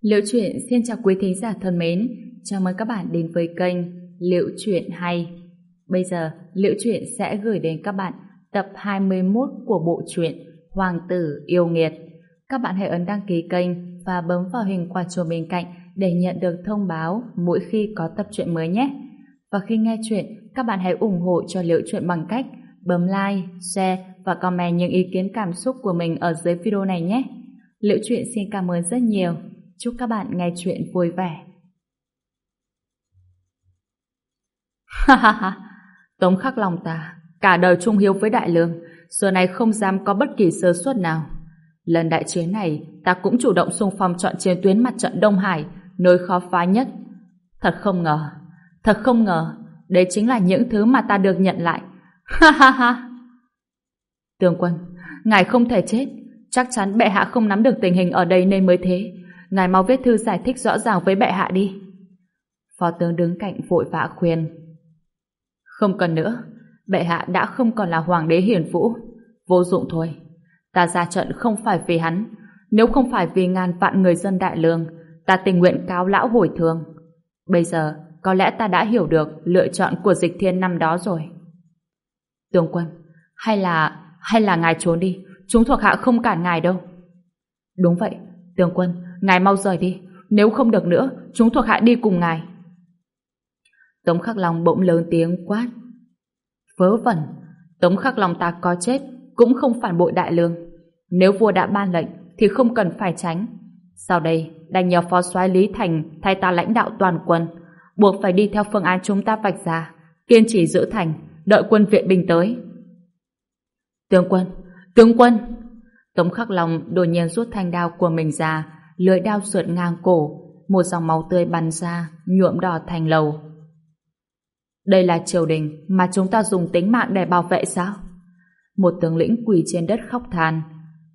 Liệu truyện xin chào quý thính giả thân mến, chào mừng các bạn đến với kênh Liệu truyện hay. Bây giờ, Liệu truyện sẽ gửi đến các bạn tập 21 của bộ truyện Hoàng tử yêu nghiệt. Các bạn hãy ấn đăng ký kênh và bấm vào hình quả chuông bên cạnh để nhận được thông báo mỗi khi có tập truyện mới nhé. Và khi nghe chuyện, các bạn hãy ủng hộ cho Liệu truyện bằng cách bấm like, share và comment những ý kiến cảm xúc của mình ở dưới video này nhé. Liệu truyện xin cảm ơn rất nhiều. Chúc các bạn nghe chuyện vui vẻ. Ha ha ha, Tống khắc lòng ta, cả đời trung hiếu với đại lương, giờ này không dám có bất kỳ sơ suất nào. Lần đại chiến này, ta cũng chủ động xung phong chọn chiến tuyến mặt trận Đông Hải, nơi khó phá nhất. Thật không ngờ, thật không ngờ, đấy chính là những thứ mà ta được nhận lại. Ha ha ha! Tướng quân, ngài không thể chết, chắc chắn bệ hạ không nắm được tình hình ở đây nên mới thế. Ngài mau viết thư giải thích rõ ràng với bệ hạ đi. Phó tướng đứng cạnh vội vã khuyên. Không cần nữa, bệ hạ đã không còn là hoàng đế hiền vũ. Vô dụng thôi. Ta ra trận không phải vì hắn. Nếu không phải vì ngàn vạn người dân đại lương, ta tình nguyện cáo lão hồi thương. Bây giờ, có lẽ ta đã hiểu được lựa chọn của dịch thiên năm đó rồi. Tướng quân, hay là hay là ngài trốn đi, chúng thuộc hạ không cản ngài đâu. Đúng vậy, tướng quân, ngài mau rời đi, nếu không được nữa, chúng thuộc hạ đi cùng ngài. Tống Khắc Long bỗng lớn tiếng quát. Vớ vẩn, Tống Khắc Long ta có chết, cũng không phản bội đại lương. Nếu vua đã ban lệnh, thì không cần phải tránh. Sau đây, đành nhờ phó soái Lý Thành thay ta lãnh đạo toàn quân, buộc phải đi theo phương án chúng ta vạch ra, kiên trì giữ thành, đợi quân viện binh tới. Tướng quân, tướng quân! Tống Khắc Long đột nhiên rút thanh đao của mình ra, lưỡi đao sượt ngang cổ, một dòng máu tươi bắn ra, nhuộm đỏ thành lầu. Đây là triều đình mà chúng ta dùng tính mạng để bảo vệ sao? Một tướng lĩnh quỳ trên đất khóc than.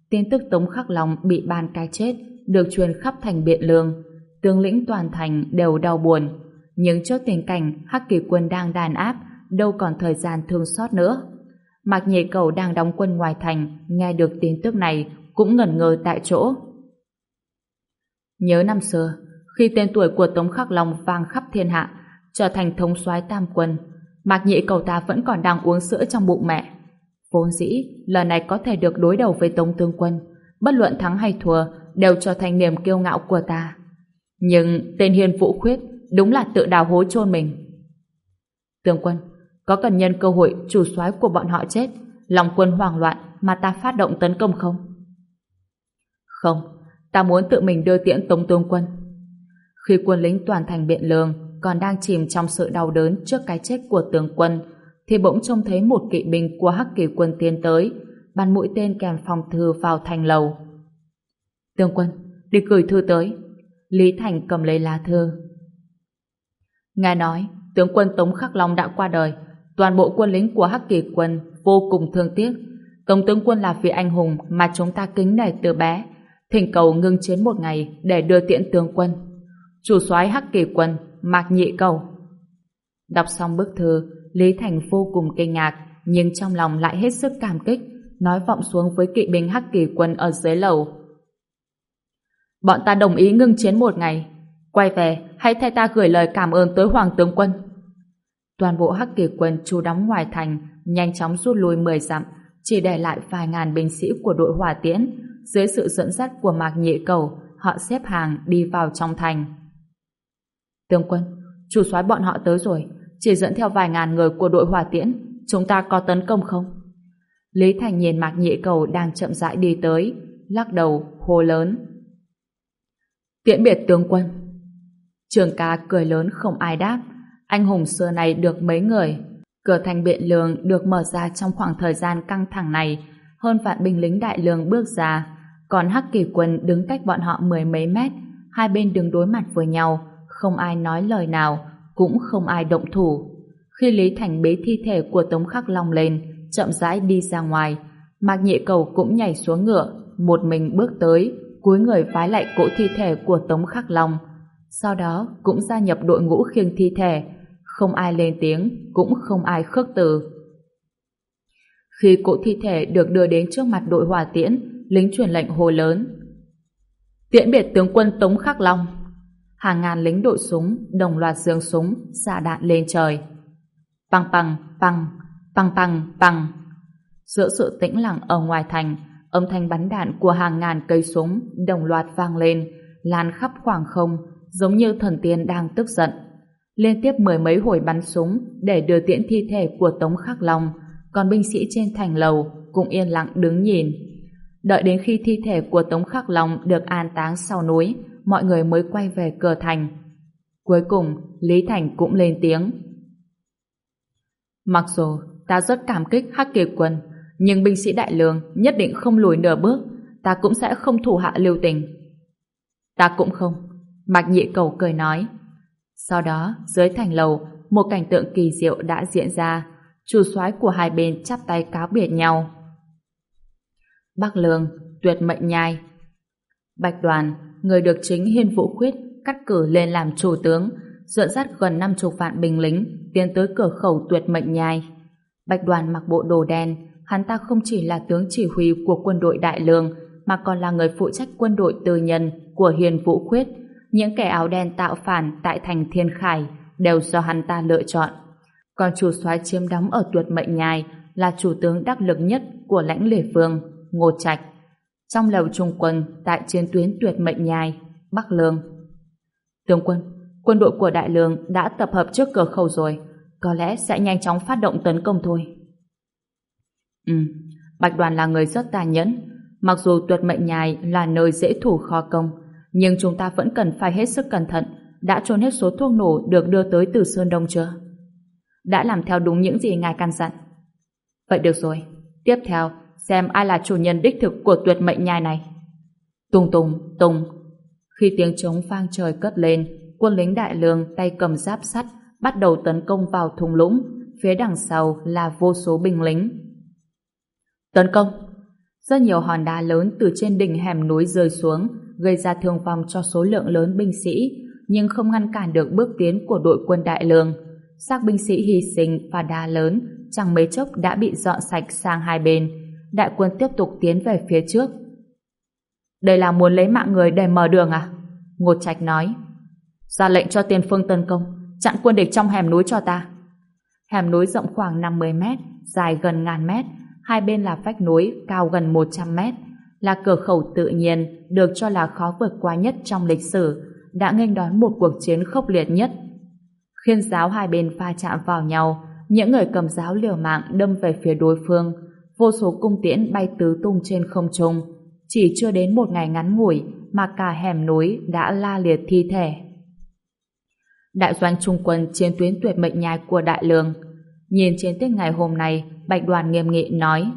Tin tức Tống Khắc Long bị ban cái chết được truyền khắp thành Biện Lương. Tướng lĩnh toàn thành đều đau buồn. Nhưng trước tình cảnh Hắc Kỳ quân đang đàn áp, đâu còn thời gian thương xót nữa. Mạc Nhị Cầu đang đóng quân ngoài thành, nghe được tin tức này cũng ngẩn ngơ tại chỗ. Nhớ năm xưa, khi tên tuổi của Tống Khắc Long vang khắp thiên hạ, trở thành thống soái tam quân, Mạc Nhị Cầu ta vẫn còn đang uống sữa trong bụng mẹ. Vốn dĩ, lần này có thể được đối đầu với Tống tương Quân, bất luận thắng hay thua đều trở thành niềm kiêu ngạo của ta. Nhưng tên Hiền Vũ Khuyết đúng là tự đào hố chôn mình. tương Quân, có cần nhân cơ hội chủ soái của bọn họ chết, lòng quân hoảng loạn mà ta phát động tấn công không? Không, ta muốn tự mình đưa tiễn Tống Tướng Quân. Khi quân lính toàn thành biện lương còn đang chìm trong sự đau đớn trước cái chết của tướng quân, thì bỗng trông thấy một kỵ binh của Hắc Kỳ quân tiến tới, bắn mũi tên kèm phòng thư vào thành lầu. Tướng quân, đi gửi thư tới. Lý Thành cầm lấy lá thư. Nghe nói, tướng quân Tống Khắc Long đã qua đời, toàn bộ quân lính của Hắc Kỳ quân vô cùng thương tiếc. Tống tướng quân là vị anh hùng mà chúng ta kính nể từ bé, thỉnh cầu ngưng chiến một ngày để đưa tiễn tướng quân. Chủ soái Hắc Kỳ quân, Mạc Nhị Cầu. Đọc xong bức thư, Lý Thành vô cùng kinh ngạc, nhưng trong lòng lại hết sức cảm kích, nói vọng xuống với kỵ binh Hắc Kỳ quân ở dưới lầu. Bọn ta đồng ý ngưng chiến một ngày. Quay về, hãy thay ta gửi lời cảm ơn tới Hoàng tướng quân. Toàn bộ Hắc Kỳ quân trú đóng ngoài thành, nhanh chóng rút lui 10 dặm, chỉ để lại vài ngàn binh sĩ của đội hỏa tiễn. Dưới sự dẫn dắt của Mạc Nhị Cầu, họ xếp hàng đi vào trong thành. Tướng quân, chủ soái bọn họ tới rồi, chỉ dẫn theo vài ngàn người của đội hỏa tiễn, chúng ta có tấn công không? Lý Thành nhìn Mạc Nhị Cầu đang chậm rãi đi tới, lắc đầu, hô lớn. Tiễn biệt tướng quân. Trường ca cười lớn không ai đáp, anh hùng xưa này được mấy người. Cửa thành biện lương được mở ra trong khoảng thời gian căng thẳng này, hơn vạn binh lính đại lương bước ra, còn Hắc Kỳ quân đứng cách bọn họ mười mấy mét, hai bên đứng đối mặt với nhau, không ai nói lời nào, cũng không ai động thủ. Khi Lý Thành bế thi thể của Tống Khắc Long lên, chậm rãi đi ra ngoài, Mạc Nhị Cầu cũng nhảy xuống ngựa, một mình bước tới, cúi người vái lại cỗ thi thể của Tống Khắc Long. Sau đó cũng gia nhập đội ngũ khiêng thi thể, không ai lên tiếng, cũng không ai khước từ. Khi cỗ thi thể được đưa đến trước mặt đội hỏa tiễn, lính truyền lệnh hồ lớn. Tiễn biệt tướng quân Tống Khắc Long. Hàng ngàn lính đội súng đồng loạt giương súng xạ đạn lên trời. pằng pằng pằng pằng pằng băng. Giữa sự tĩnh lặng ở ngoài thành, âm thanh bắn đạn của hàng ngàn cây súng đồng loạt vang lên, lan khắp khoảng không, giống như thần tiên đang tức giận. Liên tiếp mười mấy hồi bắn súng để đưa tiễn thi thể của Tống Khắc Long, còn binh sĩ trên thành lầu cũng yên lặng đứng nhìn. Đợi đến khi thi thể của Tống Khắc Long được an táng sau núi, mọi người mới quay về cửa thành. Cuối cùng, Lý Thành cũng lên tiếng. Mặc dù ta rất cảm kích Hắc Kỳ Quân, nhưng binh sĩ Đại Lương nhất định không lùi nửa bước, ta cũng sẽ không thủ hạ lưu tình. Ta cũng không. Mạc nhị cầu cười nói. Sau đó, dưới thành lầu, một cảnh tượng kỳ diệu đã diễn ra. Chủ soái của hai bên chắp tay cáo biệt nhau. Bắc Lương, tuyệt mệnh nhai. Bạch đoàn, người được chính Hiên Vũ Khuyết cắt cử lên làm chủ tướng, dẫn dắt gần năm chục vạn binh lính tiến tới cửa khẩu tuyệt mệnh nhai. Bạch đoàn mặc bộ đồ đen, hắn ta không chỉ là tướng chỉ huy của quân đội Đại Lương, mà còn là người phụ trách quân đội tư nhân của Hiền Vũ Khuyết. Những kẻ áo đen tạo phản tại thành Thiên Khải đều do hắn ta lựa chọn. Còn chủ soái chiếm đóng ở tuyệt mệnh nhai là chủ tướng đắc lực nhất của lãnh lề phương, Ngô Trạch. Trong lầu trung quân tại chiến tuyến tuyệt mệnh nhai, Bắc Lương. Tướng quân, quân đội của Đại Lương đã tập hợp trước cửa khẩu rồi, có lẽ sẽ nhanh chóng phát động tấn công thôi. Ừ, Bạch Đoàn là người rất tàn nhẫn. Mặc dù tuyệt mệnh nhai là nơi dễ thủ khó công, nhưng chúng ta vẫn cần phải hết sức cẩn thận. Đã trôn hết số thuốc nổ được đưa tới từ Sơn Đông chưa? Đã làm theo đúng những gì ngài căn dặn. Vậy được rồi. Tiếp theo, xem ai là chủ nhân đích thực của tuyệt mệnh nhai này. Tùng tùng, tùng. Khi tiếng trống vang trời cất lên, quân lính đại lương tay cầm giáp sắt bắt đầu tấn công vào thung lũng. Phía đằng sau là vô số binh lính Tấn công! Rất nhiều hòn đá lớn từ trên đỉnh hẻm núi rơi xuống, gây ra thương vong cho số lượng lớn binh sĩ, nhưng không ngăn cản được bước tiến của đội quân đại lương. Xác binh sĩ hy sinh và đá lớn chẳng mấy chốc đã bị dọn sạch sang hai bên. Đại quân tiếp tục tiến về phía trước. Đây là muốn lấy mạng người để mở đường à? Ngột Trạch nói. Ra lệnh cho tiền phương tấn công, chặn quân địch trong hẻm núi cho ta. Hẻm núi rộng khoảng 50 mét, dài gần ngàn mét, hai bên là vách núi cao gần 100 mét, là cửa khẩu tự nhiên được cho là khó vượt qua nhất trong lịch sử, đã nghênh đón một cuộc chiến khốc liệt nhất. Khiên giáo hai bên pha chạm vào nhau, những người cầm giáo liều mạng đâm về phía đối phương, vô số cung tiễn bay tứ tung trên không trung. Chỉ chưa đến một ngày ngắn ngủi mà cả hẻm núi đã la liệt thi thể. Đại doanh trung quân chiến tuyến tuyệt mệnh nhai của Đại Lương Nhìn chiến tích ngày hôm nay, Bạch Đoàn nghiêm nghị nói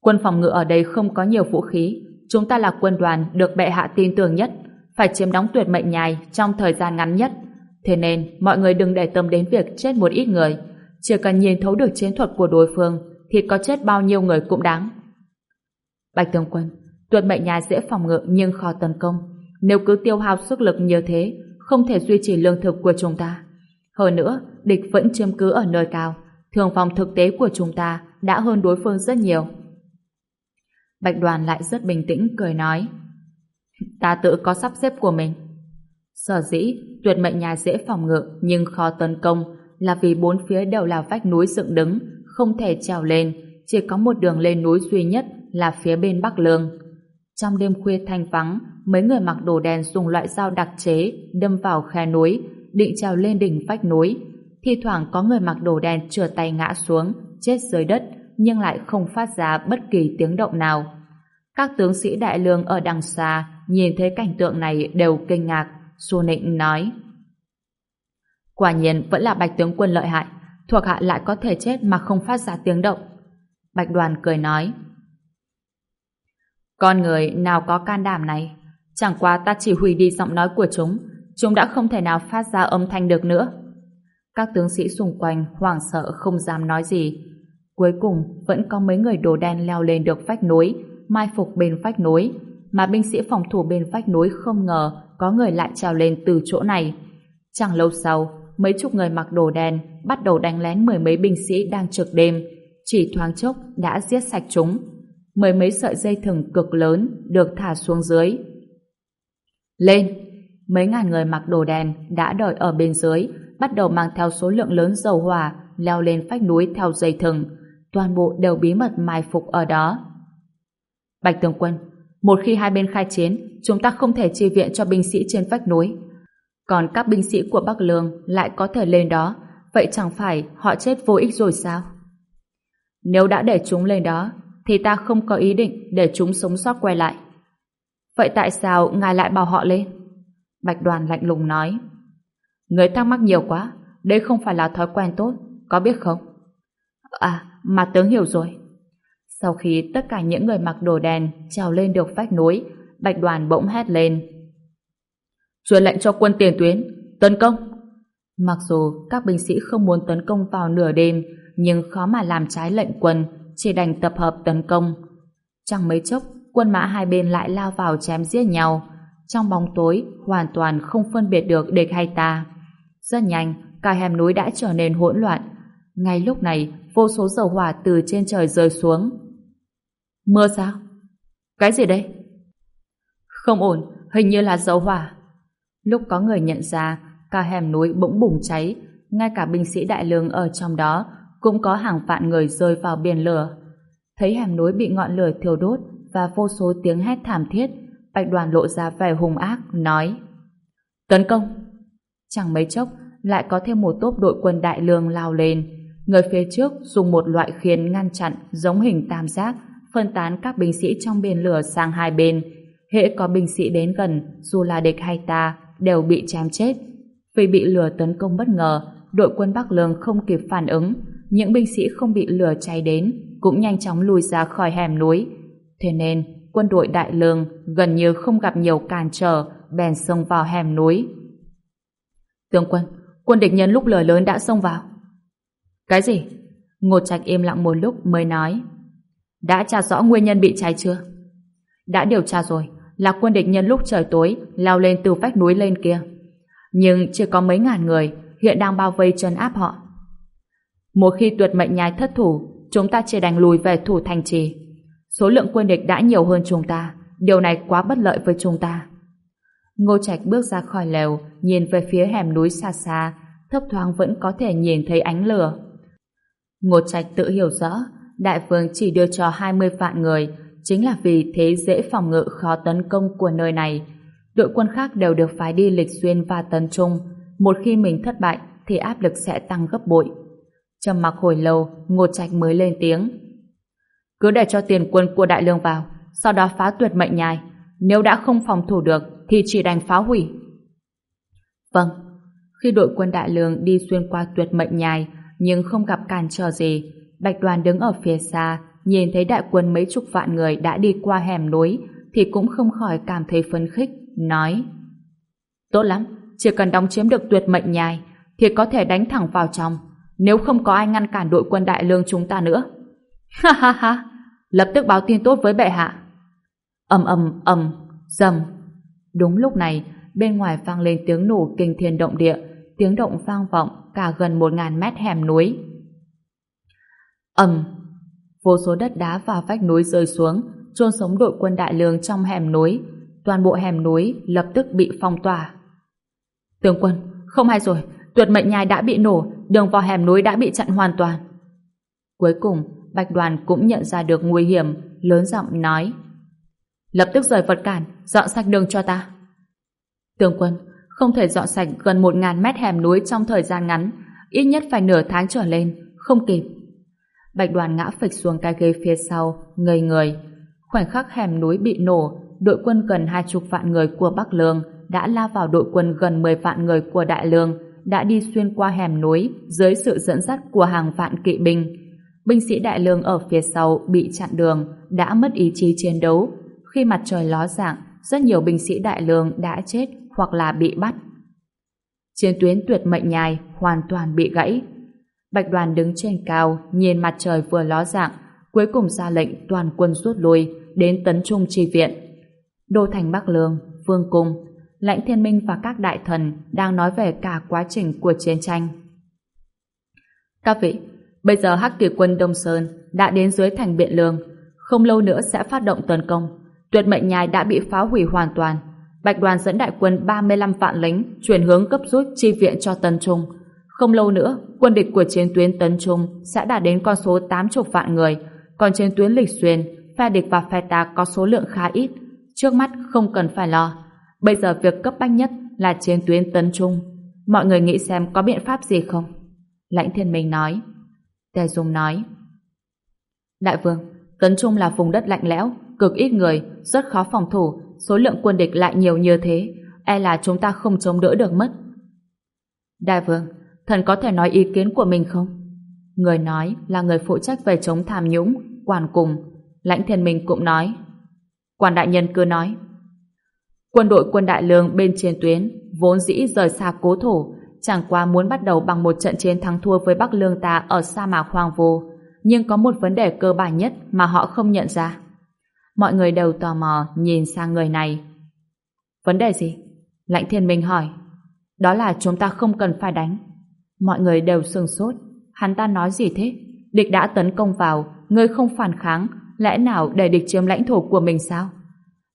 Quân phòng ngự ở đây không có nhiều vũ khí, chúng ta là quân đoàn được bệ hạ tin tưởng nhất, phải chiếm đóng tuyệt mệnh nhai trong thời gian ngắn nhất. Thế nên, mọi người đừng để tâm đến việc chết một ít người. Chỉ cần nhìn thấu được chiến thuật của đối phương, thì có chết bao nhiêu người cũng đáng. Bạch Tướng Quân, tuyệt mệnh nhà dễ phòng ngự nhưng khó tấn công. Nếu cứ tiêu hao sức lực như thế, không thể duy trì lương thực của chúng ta. Hơn nữa, địch vẫn chiếm cứ ở nơi cao. Thường phòng thực tế của chúng ta đã hơn đối phương rất nhiều. Bạch đoàn lại rất bình tĩnh cười nói Ta tự có sắp xếp của mình. Sở dĩ, tuyệt mệnh nhà dễ phòng ngự nhưng khó tấn công là vì bốn phía đều là vách núi dựng đứng, không thể trèo lên, chỉ có một đường lên núi duy nhất là phía bên Bắc Lương. Trong đêm khuya thanh vắng, mấy người mặc đồ đen dùng loại dao đặc chế đâm vào khe núi, định trèo lên đỉnh vách núi. Thi thoảng có người mặc đồ đen trượt tay ngã xuống, chết dưới đất, nhưng lại không phát ra bất kỳ tiếng động nào. Các tướng sĩ đại lương ở đằng xa nhìn thấy cảnh tượng này đều kinh ngạc, Xu Nịnh nói. Quả nhiên vẫn là bạch tướng quân lợi hại, thuộc hạ lại có thể chết mà không phát ra tiếng động. Bạch đoàn cười nói. Con người nào có can đảm này, chẳng qua ta chỉ hủy đi giọng nói của chúng, chúng đã không thể nào phát ra âm thanh được nữa. Các tướng sĩ xung quanh hoảng sợ không dám nói gì. Cuối cùng vẫn có mấy người đồ đen leo lên được vách núi, mai phục bên vách núi, mà binh sĩ phòng thủ bên vách núi không ngờ có người lại trèo lên từ chỗ này. Chẳng lâu sau, mấy chục người mặc đồ đen bắt đầu đánh lén mười mấy binh sĩ đang trực đêm, chỉ thoáng chốc đã giết sạch chúng. Mười mấy sợi dây thừng cực lớn được thả xuống dưới. Lên! Mấy ngàn người mặc đồ đen đã đợi ở bên dưới, bắt đầu mang theo số lượng lớn dầu hỏa leo lên phách núi theo dây thừng. Toàn bộ đều bí mật mai phục ở đó. Bạch Tường Quân, một khi hai bên khai chiến, chúng ta không thể chi viện cho binh sĩ trên vách núi. Còn các binh sĩ của Bắc Lương lại có thể lên đó, vậy chẳng phải họ chết vô ích rồi sao? Nếu đã để chúng lên đó, thì ta không có ý định để chúng sống sót quay lại. Vậy tại sao ngài lại bảo họ lên? Bạch đoàn lạnh lùng nói. Người thắc mắc nhiều quá, đây không phải là thói quen tốt, có biết không? À, mà tướng hiểu rồi. Sau khi tất cả những người mặc đồ đen trèo lên được vách núi, Bạch đoàn bỗng hét lên. Truyền lệnh cho quân tiền tuyến, tấn công! Mặc dù các binh sĩ không muốn tấn công vào nửa đêm, nhưng khó mà làm trái lệnh quân, chỉ đành tập hợp tấn công. Chẳng mấy chốc, quân mã hai bên lại lao vào chém giết nhau. Trong bóng tối, hoàn toàn không phân biệt được địch hay ta. Rất nhanh, cả hẻm núi đã trở nên hỗn loạn. Ngay lúc này, vô số dầu hỏa từ trên trời rơi xuống. Mưa sao? Cái gì đây? Không ổn, hình như là dầu hỏa. Lúc có người nhận ra, cả hẻm núi bỗng bùng cháy, ngay cả binh sĩ đại lương ở trong đó cũng có hàng vạn người rơi vào biển lửa. Thấy hẻm núi bị ngọn lửa thiêu đốt và vô số tiếng hét thảm thiết, Bạch đoàn lộ ra vẻ hung ác, nói Tấn công! Chẳng mấy chốc, lại có thêm một tốp đội quân đại lương lao lên. Người phía trước dùng một loại khiên ngăn chặn giống hình tam giác, phân tán các binh sĩ trong biển lửa sang hai bên. Hễ có binh sĩ đến gần, dù là địch hay ta, đều bị chém chết. Vì bị lửa tấn công bất ngờ, đội quân Bắc Lương không kịp phản ứng, những binh sĩ không bị lửa cháy đến cũng nhanh chóng lùi ra khỏi hẻm núi. Thế nên, quân đội Đại Lương gần như không gặp nhiều cản trở, bèn xông vào hẻm núi. Tướng quân, quân địch nhân lúc lửa lớn đã xông vào. Cái gì? Ngô Trạch im lặng một lúc mới nói. Đã tra rõ nguyên nhân bị cháy chưa? Đã điều tra rồi, là quân địch nhân lúc trời tối leo lên từ vách núi lên kia. Nhưng chỉ có mấy ngàn người hiện đang bao vây chân áp họ. Một khi tuyệt mệnh nhai thất thủ, chúng ta chỉ đành lùi về thủ thành trì. Số lượng quân địch đã nhiều hơn chúng ta, điều này quá bất lợi với chúng ta. Ngô Trạch bước ra khỏi lều, nhìn về phía hẻm núi xa xa, thấp thoáng vẫn có thể nhìn thấy ánh lửa. Ngô Trạch tự hiểu rõ, đại vương chỉ đưa cho 20 vạn người, chính là vì thế dễ phòng ngự khó tấn công của nơi này. Đội quân khác đều được phái đi lịch xuyên và tấn trung. Một khi mình thất bại, thì áp lực sẽ tăng gấp bội. Trầm mặc hồi lâu, Ngô Trạch mới lên tiếng. Cứ để cho tiền quân của đại lương vào, sau đó phá tuyệt mệnh nhai. Nếu đã không phòng thủ được, thì chỉ đành phá hủy. Vâng, khi đội quân đại lương đi xuyên qua tuyệt mệnh nhai, nhưng không gặp cản trở gì, Bạch đoàn đứng ở phía xa, nhìn thấy đại quân mấy chục vạn người đã đi qua hẻm núi, thì cũng không khỏi cảm thấy phấn khích, nói Tốt lắm, chỉ cần đóng chiếm được tuyệt mệnh nhai, thì có thể đánh thẳng vào trong, nếu không có ai ngăn cản đội quân đại lương chúng ta nữa. Ha ha ha, lập tức báo tin tốt với bệ hạ. ầm ầm ầm, dầm. Đúng lúc này, bên ngoài vang lên tiếng nổ kinh thiên động địa, tiếng động vang vọng cả gần một ngàn mét hẻm núi. ầm, vô số đất đá và vách núi rơi xuống, chôn sống đội quân đại lương trong hẻm núi. Toàn bộ hẻm núi lập tức bị phong tỏa. Tướng quân, không hay rồi, tuyệt mệnh nhai đã bị nổ, đường vào hẻm núi đã bị chặn hoàn toàn. Cuối cùng, Bạch Đoàn cũng nhận ra được nguy hiểm, lớn giọng nói. Lập tức rời vật cản, dọn sạch đường cho ta. Tướng quân, không thể dọn sạch gần một ngàn mét hẻm núi trong thời gian ngắn, ít nhất phải nửa tháng trở lên, không kịp. Bạch Đoàn ngã phịch xuống cái ghế phía sau, ngây người. Khoảnh khắc hẻm núi bị nổ, đội quân gần hai chục vạn người của Bắc Lương đã lao vào đội quân gần 10 vạn người của Đại Lương, đã đi xuyên qua hẻm núi dưới sự dẫn dắt của hàng vạn kỵ binh. Binh sĩ đại lương ở phía sau bị chặn đường, đã mất ý chí chiến đấu. Khi mặt trời ló dạng, rất nhiều binh sĩ đại lương đã chết hoặc là bị bắt. Chiến tuyến tuyệt mệnh nhai hoàn toàn bị gãy. Bạch đoàn đứng trên cao, nhìn mặt trời vừa ló dạng, cuối cùng ra lệnh toàn quân rút lui, đến tấn trung tri viện. Đô thành Bắc Lương, Vương Cung, Lãnh Thiên Minh và các đại thần đang nói về cả quá trình của chiến tranh. Các vị, bây giờ Hắc Kỳ quân Đông Sơn đã đến dưới thành Biện Lương, không lâu nữa sẽ phát động tấn công. Tuyệt mệnh nhai đã bị phá hủy hoàn toàn. Bạch đoàn dẫn đại quân 35 vạn lính chuyển hướng cấp rút chi viện cho Tân Trung. Không lâu nữa, quân địch của chiến tuyến Tấn Trung sẽ đạt đến con số 80 vạn người, còn trên tuyến Lịch Xuyên, phe địch và phe ta có số lượng khá ít. Trước mắt không cần phải lo. Bây giờ việc cấp bách nhất là chiến tuyến Tấn Trung. Mọi người nghĩ xem có biện pháp gì không? Lãnh Thiên Minh nói. Tề Dung nói. Đại vương, Tấn Trung là vùng đất lạnh lẽo, cực ít người, rất khó phòng thủ, số lượng quân địch lại nhiều như thế, e là chúng ta không chống đỡ được mất. Đại vương, thần có thể nói ý kiến của mình không? Người nói là người phụ trách về chống tham nhũng, quản cùng. Lãnh thiên minh cũng nói. Quan đại nhân cứ nói. Quân đội quân đại lương bên trên tuyến, vốn dĩ rời xa cố thổ, chẳng qua muốn bắt đầu bằng một trận chiến thắng thua với Bắc Lương ta ở sa mạc hoang vô. Nhưng có một vấn đề cơ bản nhất mà họ không nhận ra. Mọi người đều tò mò nhìn sang người này. Vấn đề gì? Lãnh thiên minh hỏi. Đó là chúng ta không cần phải đánh. Mọi người đều sừng sốt. Hắn ta nói gì thế? Địch đã tấn công vào, ngươi không phản kháng, lẽ nào để địch chiếm lãnh thổ của mình sao?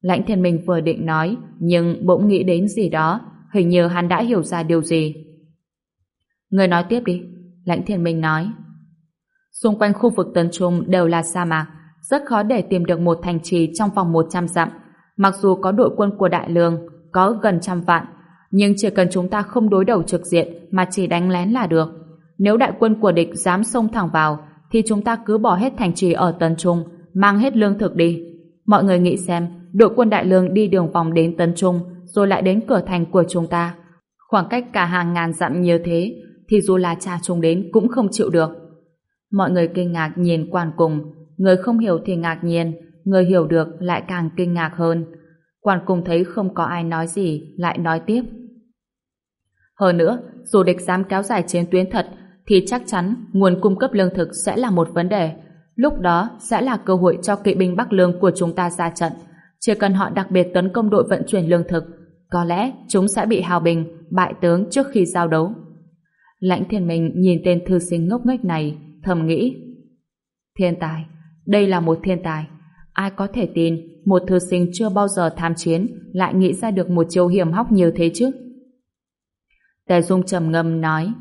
Lãnh thiên minh vừa định nói, nhưng bỗng nghĩ đến gì đó, hình như hắn đã hiểu ra điều gì. Người nói tiếp đi. Lãnh thiên minh nói. Xung quanh khu vực tấn Trung đều là sa mạc, rất khó để tìm được một thành trì trong vòng 100 dặm. Mặc dù có đội quân của Đại Lương, có gần trăm vạn, nhưng chỉ cần chúng ta không đối đầu trực diện mà chỉ đánh lén là được. Nếu đại quân của địch dám xông thẳng vào, thì chúng ta cứ bỏ hết thành trì ở Tân Trung, mang hết lương thực đi. Mọi người nghĩ xem, đội quân Đại Lương đi đường vòng đến Tân Trung, rồi lại đến cửa thành của chúng ta. Khoảng cách cả hàng ngàn dặm như thế, thì dù là cha chúng đến cũng không chịu được. Mọi người kinh ngạc nhìn quan cùng, người không hiểu thì ngạc nhiên, người hiểu được lại càng kinh ngạc hơn. Quan cùng thấy không có ai nói gì, lại nói tiếp. Hơn nữa, dù địch dám kéo dài chiến tuyến thật, thì chắc chắn nguồn cung cấp lương thực sẽ là một vấn đề. Lúc đó sẽ là cơ hội cho kỵ binh Bắc Lương của chúng ta ra trận. Chỉ cần họ đặc biệt tấn công đội vận chuyển lương thực, có lẽ chúng sẽ bị hào bình, bại tướng trước khi giao đấu. Lãnh thiên minh nhìn tên thư sinh ngốc nghếch này, thầm nghĩ. Thiên tài, đây là một thiên tài. Ai có thể tin một thư sinh chưa bao giờ tham chiến lại nghĩ ra được một chiêu hiểm hóc như thế chứ? Tề Dung trầm ngâm nói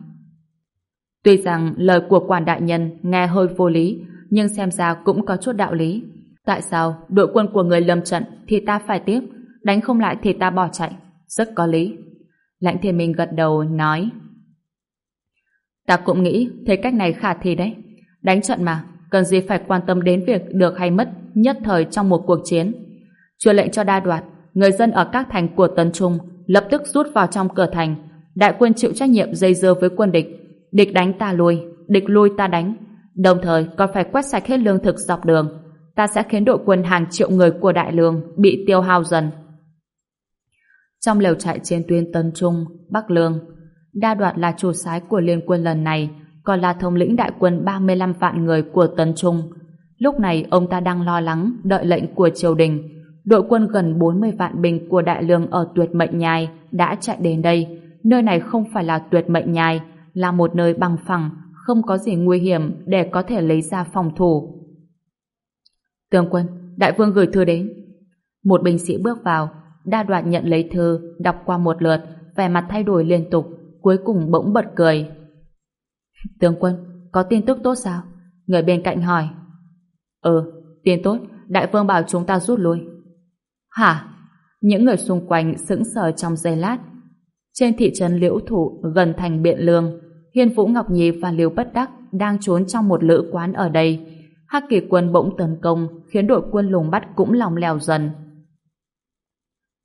Tuy rằng lời của quản đại nhân nghe hơi vô lý, nhưng xem ra cũng có chút đạo lý. Tại sao đội quân của người lâm trận thì ta phải tiếp, đánh không lại thì ta bỏ chạy? Rất có lý. Lãnh thiên minh gật đầu nói Ta cũng nghĩ thế cách này khả thi đấy. Đánh trận mà, cần gì phải quan tâm đến việc được hay mất nhất thời trong một cuộc chiến. Truyền lệnh cho đa đoạt, người dân ở các thành của Tân Trung lập tức rút vào trong cửa thành. Đại quân chịu trách nhiệm dây dưa với quân địch. Địch đánh ta lui, địch lui ta đánh. Đồng thời còn phải quét sạch hết lương thực dọc đường. Ta sẽ khiến đội quân hàng triệu người của Đại Lương bị tiêu hao dần. Trong lều trại trên tuyến Tân Trung, Bắc Lương, Đa đoạt là chủ sái của liên quân lần này, còn là thống lĩnh đại quân 35 vạn người của Tấn Trung. Lúc này ông ta đang lo lắng, đợi lệnh của triều đình. Đội quân gần 40 vạn binh của đại lương ở tuyệt mệnh nhai đã chạy đến đây. Nơi này không phải là tuyệt mệnh nhai, là một nơi bằng phẳng, không có gì nguy hiểm để có thể lấy ra phòng thủ. Tướng quân, đại vương gửi thư đến. Một binh sĩ bước vào, đa đoạt nhận lấy thư, đọc qua một lượt, vẻ mặt thay đổi liên tục, cuối cùng bỗng bật cười. Tướng quân, có tin tức tốt sao? Người bên cạnh hỏi. Ừ, tin tốt, đại vương bảo chúng ta rút lui. Hả? Những người xung quanh sững sờ trong giây lát. Trên thị trấn Liễu Thủ gần thành Biện Lương, Hiên Vũ Ngọc Nhi và Liêu Bất Đắc đang trốn trong một lữ quán ở đây. Hắc kỳ quân bỗng tấn công khiến đội quân lùng bắt cũng lòng lèo dần.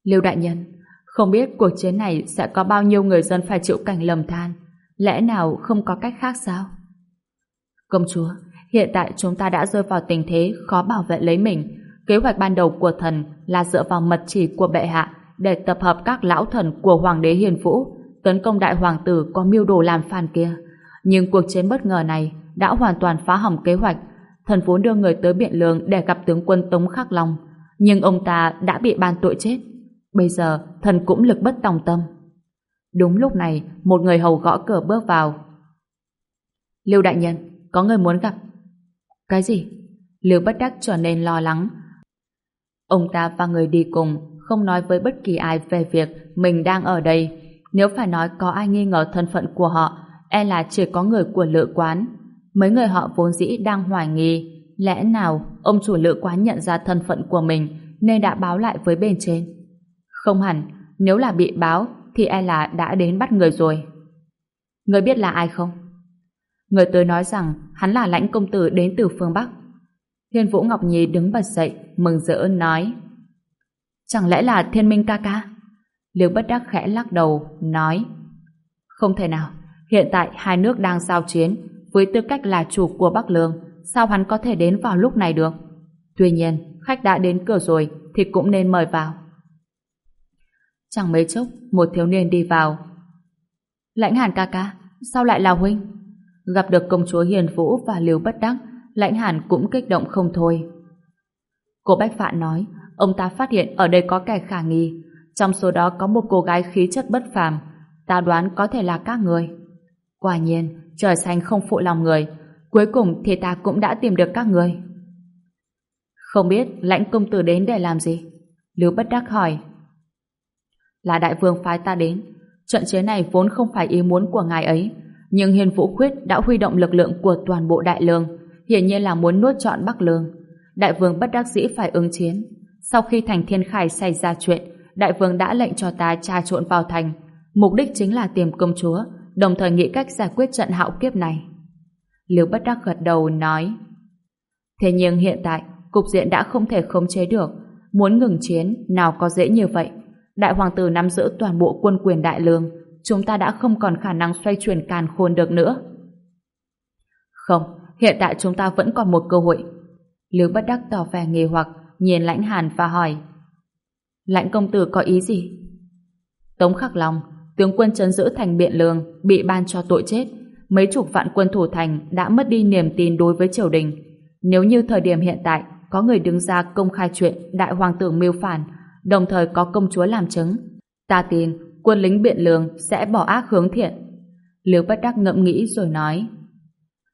Liêu đại nhân, không biết cuộc chiến này sẽ có bao nhiêu người dân phải chịu cảnh lầm than. Lẽ nào không có cách khác sao? Công chúa, hiện tại chúng ta đã rơi vào tình thế khó bảo vệ lấy mình. Kế hoạch ban đầu của thần là dựa vào mật chỉ của bệ hạ để tập hợp các lão thần của Hoàng đế Hiền Vũ tấn công đại hoàng tử có mưu đồ làm phản kia. Nhưng cuộc chiến bất ngờ này đã hoàn toàn phá hỏng kế hoạch. Thần vốn đưa người tới Biện Lương để gặp tướng quân Tống Khắc Long. Nhưng ông ta đã bị ban tội chết. Bây giờ thần cũng lực bất tòng tâm. Đúng lúc này, một người hầu gõ cửa bước vào. Lưu đại nhân, có người muốn gặp. Cái gì? Lưu bất đắc trở nên lo lắng. Ông ta và người đi cùng không nói với bất kỳ ai về việc mình đang ở đây. Nếu phải nói có ai nghi ngờ thân phận của họ, e là chỉ có người của lữ quán. Mấy người họ vốn dĩ đang hoài nghi, lẽ nào ông chủ lữ quán nhận ra thân phận của mình nên đã báo lại với bên trên. Không hẳn, nếu là bị báo thì e là đã đến bắt người rồi. Người biết là ai không? Người tới nói rằng hắn là lãnh công tử đến từ phương Bắc. Thiên Vũ Ngọc Nhi đứng bật dậy, mừng rỡ nói. Chẳng lẽ là thiên minh ca ca? Liêu bất đắc khẽ lắc đầu, nói. Không thể nào, hiện tại hai nước đang giao chiến, với tư cách là chủ của Bắc Lương, sao hắn có thể đến vào lúc này được? Tuy nhiên, khách đã đến cửa rồi, thì cũng nên mời vào. Chẳng mấy chốc, một thiếu niên đi vào. Lãnh hàn ca ca, sao lại là huynh? Gặp được công chúa Hiền Vũ và Liêu Bất Đắc, lãnh hàn cũng kích động không thôi. Cô Bách Phạn nói, ông ta phát hiện ở đây có kẻ khả nghi, trong số đó có một cô gái khí chất bất phàm, ta đoán có thể là các người. Quả nhiên, trời xanh không phụ lòng người, cuối cùng thì ta cũng đã tìm được các người. Không biết lãnh công tử đến để làm gì? Lưu Bất Đắc hỏi. Là đại vương phái ta đến, trận chiến này vốn không phải ý muốn của ngài ấy, nhưng Hiền Vũ Khuyết đã huy động lực lượng của toàn bộ đại lương, hiển nhiên là muốn nuốt trọn Bắc Lương. Đại vương bất đắc dĩ phải ứng chiến. Sau khi thành thiên khải xảy ra chuyện, đại vương đã lệnh cho ta tra trộn vào thành. Mục đích chính là tìm công chúa, đồng thời nghĩ cách giải quyết trận hạo kiếp này. liễu bất đắc gật đầu nói Thế nhưng hiện tại, cục diện đã không thể khống chế được. Muốn ngừng chiến, nào có dễ như vậy. Đại hoàng tử nắm giữ toàn bộ quân quyền đại lương, chúng ta đã không còn khả năng xoay chuyển càn khôn được nữa. Không, hiện tại chúng ta vẫn còn một cơ hội. Lưu bất đắc tỏ vẻ nghề hoặc, nhìn lãnh hàn và hỏi. Lãnh công tử có ý gì? Tống Khắc Long, tướng quân trấn giữ thành biện lương, bị ban cho tội chết. Mấy chục vạn quân thủ thành đã mất đi niềm tin đối với triều đình. Nếu như thời điểm hiện tại có người đứng ra công khai chuyện đại hoàng tử mưu phản, đồng thời có công chúa làm chứng, ta tin quân lính biện lương sẽ bỏ ác hướng thiện. Liêu bất đắc ngẫm nghĩ rồi nói.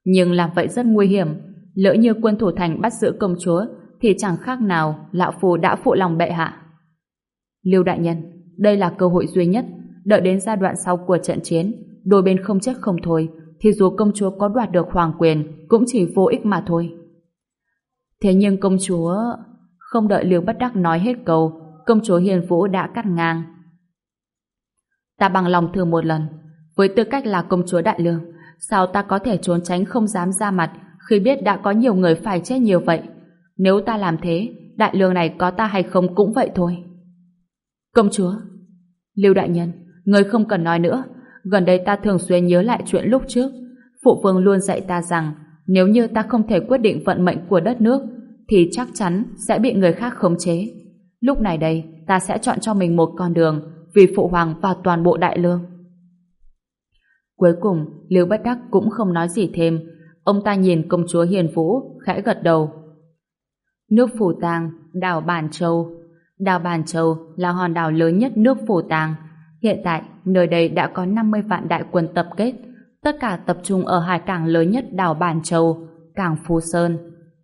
Nhưng làm vậy rất nguy hiểm. Lỡ như quân thủ thành bắt giữ công chúa thì chẳng khác nào lão phù đã phụ lòng bệ hạ. Liêu đại nhân, đây là cơ hội duy nhất. Đợi đến giai đoạn sau của trận chiến, đôi bên không chết không thôi, thì dù công chúa có đoạt được hoàng quyền cũng chỉ vô ích mà thôi. Thế nhưng công chúa... Không đợi Liêu bất đắc nói hết câu, công chúa Hiền Vũ đã cắt ngang. Ta bằng lòng thử một lần. Với tư cách là công chúa Đại Lương, sao ta có thể trốn tránh không dám ra mặt khi biết đã có nhiều người phải chết nhiều vậy? Nếu ta làm thế, Đại Lương này có ta hay không cũng vậy thôi. Công chúa, Lưu Đại Nhân, người không cần nói nữa. Gần đây ta thường xuyên nhớ lại chuyện lúc trước. Phụ vương luôn dạy ta rằng nếu như ta không thể quyết định vận mệnh của đất nước thì chắc chắn sẽ bị người khác khống chế. Lúc này đây, ta sẽ chọn cho mình một con đường vì phụ hoàng và toàn bộ đại lương. Cuối cùng, Lưu Bất Đắc cũng không nói gì thêm. Ông ta nhìn công chúa Hiền Vũ, khẽ gật đầu. Nước Phủ Tàng, đảo Bản Châu. Đảo Bản Châu là hòn đảo lớn nhất nước Phủ Tàng. Hiện tại, nơi đây đã có 50 vạn đại quân tập kết. Tất cả tập trung ở hải cảng lớn nhất đảo Bản Châu, cảng Phú Sơn.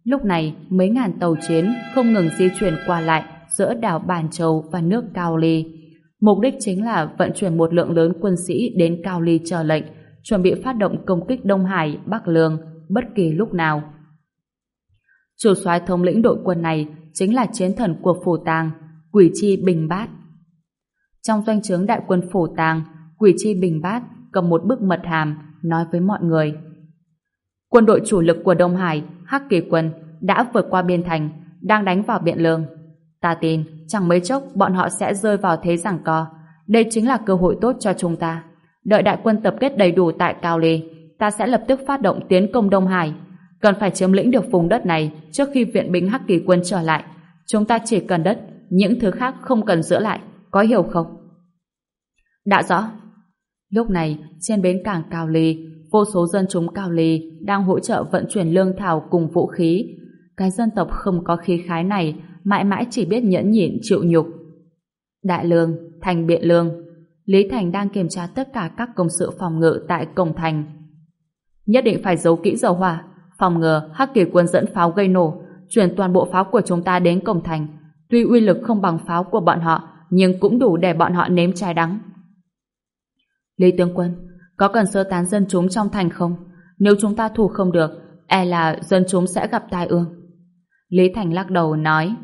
Lúc này, mấy ngàn tàu chiến không ngừng di chuyển qua lại giữa đảo Bản Châu và nước Cao Ly Mục đích chính là vận chuyển một lượng lớn quân sĩ đến Cao Ly chờ lệnh, chuẩn bị phát động công kích Đông Hải, Bắc Lương bất kỳ lúc nào. Chủ soái thống lĩnh đội quân này chính là chiến thần của Phủ Tàng, Quỷ Chi Bình Bát. Trong doanh trướng đại quân Phủ Tàng, Quỷ Chi Bình Bát cầm một bức mật hàm nói với mọi người. Quân đội chủ lực của Đông Hải, Hắc Kỳ quân đã vượt qua biên thành, đang đánh vào Biện Lương. Ta tin chẳng mấy chốc bọn họ sẽ rơi vào thế giằng co. Đây chính là cơ hội tốt cho chúng ta. Đợi đại quân tập kết đầy đủ tại Cao lê ta sẽ lập tức phát động tiến công Đông Hải. Cần phải chiếm lĩnh được vùng đất này trước khi viện binh Hắc Kỳ quân trở lại. Chúng ta chỉ cần đất, những thứ khác không cần giữ lại. Có hiểu không? Đã rõ. Lúc này, trên bến cảng Cao lê vô số dân chúng Cao lê đang hỗ trợ vận chuyển lương thảo cùng vũ khí. Cái dân tộc không có khí khái này mãi mãi chỉ biết nhẫn nhịn chịu nhục. Đại lương, thành biện lương, Lý Thành đang kiểm tra tất cả các công sự phòng ngự tại cổng thành. Nhất định phải giấu kỹ dầu hỏa, phòng ngừa Hắc Kỳ quân dẫn pháo gây nổ, chuyển toàn bộ pháo của chúng ta đến cổng thành. Tuy uy lực không bằng pháo của bọn họ, nhưng cũng đủ để bọn họ nếm trái đắng. Lý Tướng Quân, có cần sơ tán dân chúng trong thành không? Nếu chúng ta thủ không được, e là dân chúng sẽ gặp tai ương. Lý Thành lắc đầu nói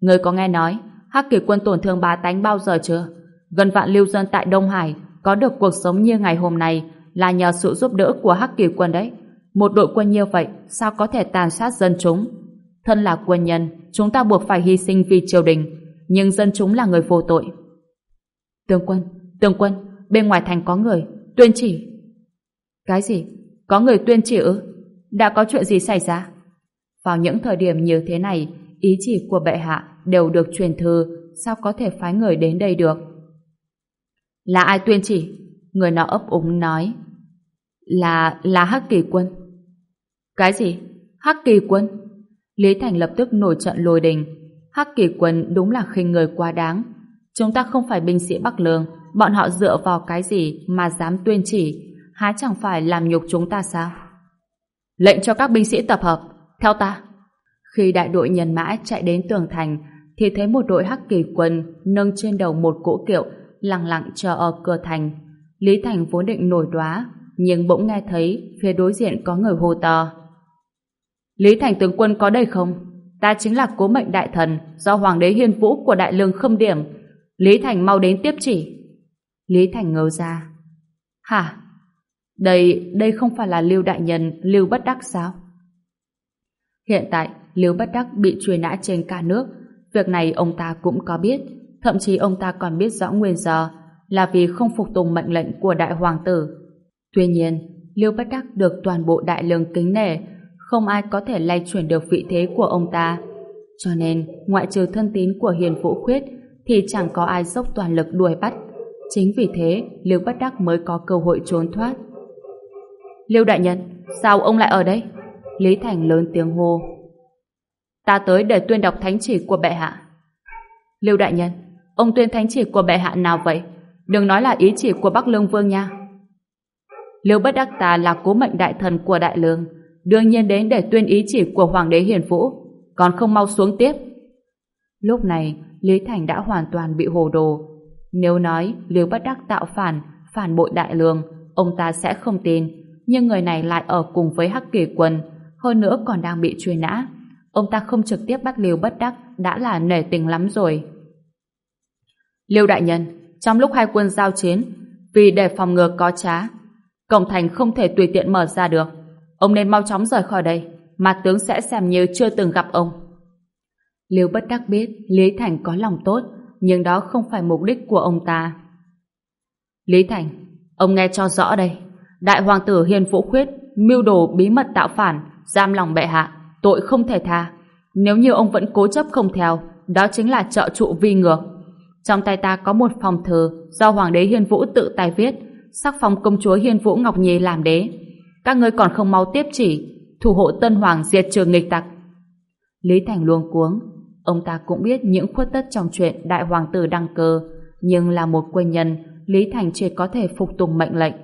Người có nghe nói Hắc kỳ quân tổn thương bá tánh bao giờ chưa? Gần vạn lưu dân tại Đông Hải có được cuộc sống như ngày hôm nay là nhờ sự giúp đỡ của Hắc kỳ quân đấy. Một đội quân như vậy sao có thể tàn sát dân chúng? Thân là quân nhân, chúng ta buộc phải hy sinh vì triều đình, nhưng dân chúng là người vô tội. Tướng quân, tướng quân, bên ngoài thành có người, tuyên chỉ. Cái gì? Có người tuyên chỉ ư? Đã có chuyện gì xảy ra? Vào những thời điểm như thế này, ý chỉ của bệ hạ đều được truyền thư, sao có thể phái người đến đây được? Là ai tuyên chỉ? Người nọ ấp úng nói. Là, là Hắc Kỳ Quân. Cái gì? Hắc Kỳ Quân? Lý Thành lập tức nổi trận lôi đình. Hắc Kỳ Quân đúng là khinh người quá đáng. Chúng ta không phải binh sĩ Bắc Lương, bọn họ dựa vào cái gì mà dám tuyên chỉ, há chẳng phải làm nhục chúng ta sao? Lệnh cho các binh sĩ tập hợp, theo ta. Khi đại đội nhân mã chạy đến tường thành, thì thấy một đội hắc kỳ quân nâng trên đầu một cỗ kiệu, lặng lặng chờ ở cửa thành. Lý Thành vốn định nổi đoá, nhưng bỗng nghe thấy phía đối diện có người hô to. Lý Thành tướng quân có đây không? Ta chính là cố mệnh đại thần do Hoàng đế Hiên Vũ của Đại Lương khâm điểm. Lý Thành mau đến tiếp chỉ. Lý Thành ngớ ra. Hả? Đây, đây không phải là Lưu Đại Nhân, Lưu Bất Đắc sao? Hiện tại, Lưu Bất Đắc bị truy nã trên cả nước. Việc này ông ta cũng có biết. Thậm chí ông ta còn biết rõ nguyên do là vì không phục tùng mệnh lệnh của Đại Hoàng tử. Tuy nhiên, Lưu Bất Đắc được toàn bộ đại lương kính nể, không ai có thể lay chuyển được vị thế của ông ta. Cho nên, ngoại trừ thân tín của Hiền Vũ Khuyết, thì chẳng có ai dốc toàn lực đuổi bắt. Chính vì thế, Lưu Bất Đắc mới có cơ hội trốn thoát. Lưu Đại Nhân, sao ông lại ở đây? Lý Thành lớn tiếng hô. Ta tới để tuyên đọc thánh chỉ của bệ hạ. Lưu Đại Nhân, ông tuyên thánh chỉ của bệ hạ nào vậy? Đừng nói là ý chỉ của Bắc Lương Vương nha. Lưu Bất Đắc ta là cố mệnh đại thần của Đại Lương, đương nhiên đến để tuyên ý chỉ của Hoàng đế Hiền Vũ, còn không mau xuống tiếp. Lúc này, Lý Thành đã hoàn toàn bị hồ đồ. Nếu nói Lưu Bất Đắc tạo phản, phản bội Đại Lương, ông ta sẽ không tin, nhưng người này lại ở cùng với Hắc Kỳ Quân, hơn nữa còn đang bị truy nã. Ông ta không trực tiếp bắt Lưu Bất Đắc đã là nể tình lắm rồi. Lưu Đại Nhân, trong lúc hai quân giao chiến, vì để phòng ngừa có trá, cổng thành không thể tùy tiện mở ra được. Ông nên mau chóng rời khỏi đây, mà tướng sẽ xem như chưa từng gặp ông. Lưu Bất Đắc biết Lý Thành có lòng tốt, nhưng đó không phải mục đích của ông ta. Lý Thành, ông nghe cho rõ đây. Đại hoàng tử Hiền Vũ Khuyết mưu đồ bí mật tạo phản, giam lòng bệ hạ, tội không thể tha. Nếu như ông vẫn cố chấp không theo, đó chính là trợ trụ vi ngược. Trong tay ta có một phòng thờ do Hoàng đế Hiên Vũ tự tay viết, sắc phong công chúa Hiên Vũ Ngọc Nhi làm đế. Các ngươi còn không mau tiếp chỉ, thủ hộ Tân Hoàng diệt trừ nghịch tặc. Lý Thành luông cuống, ông ta cũng biết những khuất tất trong chuyện đại hoàng tử đăng cơ, nhưng là một quân nhân, Lý Thành chỉ có thể phục tùng mệnh lệnh.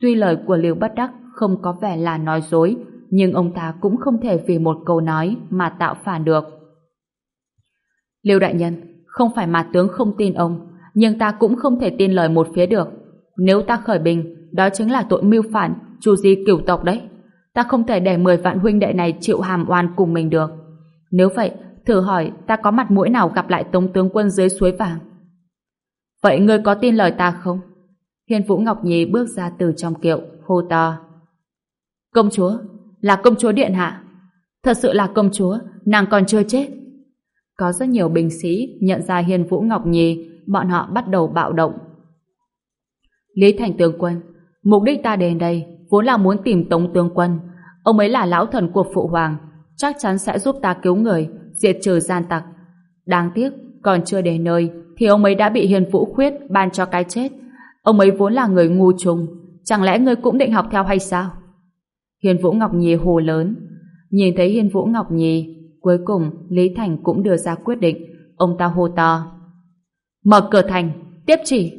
Tuy lời của Lưu Bất Đắc không có vẻ là nói dối, nhưng ông ta cũng không thể vì một câu nói mà tạo phản được. Lưu Đại Nhân, không phải mà tướng không tin ông, nhưng ta cũng không thể tin lời một phía được. Nếu ta khởi bình, đó chính là tội mưu phản, chủ di cửu tộc đấy. Ta không thể để 10 vạn huynh đệ này chịu hàm oan cùng mình được. Nếu vậy, thử hỏi ta có mặt mũi nào gặp lại Tống tướng quân dưới suối vàng? Vậy ngươi có tin lời ta không? Hiền Vũ Ngọc Nhi bước ra từ trong kiệu, hô to. Công chúa, là công chúa Điện Hạ. Thật sự là công chúa, nàng còn chưa chết. Có rất nhiều binh sĩ nhận ra Hiền Vũ Ngọc Nhi, bọn họ bắt đầu bạo động. Lý Thành Tướng Quân, mục đích ta đến đây vốn là muốn tìm Tống Tướng Quân. Ông ấy là lão thần của Phụ Hoàng, chắc chắn sẽ giúp ta cứu người, diệt trừ gian tặc. Đáng tiếc, còn chưa đến nơi, thì ông ấy đã bị Hiền Vũ Khuyết ban cho cái chết. Ông ấy vốn là người ngu trùng, chẳng lẽ ngươi cũng định học theo hay sao? Hiền Vũ Ngọc Nhi hồ lớn. Nhìn thấy Hiền Vũ Ngọc Nhi, cuối cùng Lý Thành cũng đưa ra quyết định. Ông ta hô to. Mở cửa thành, tiếp chỉ.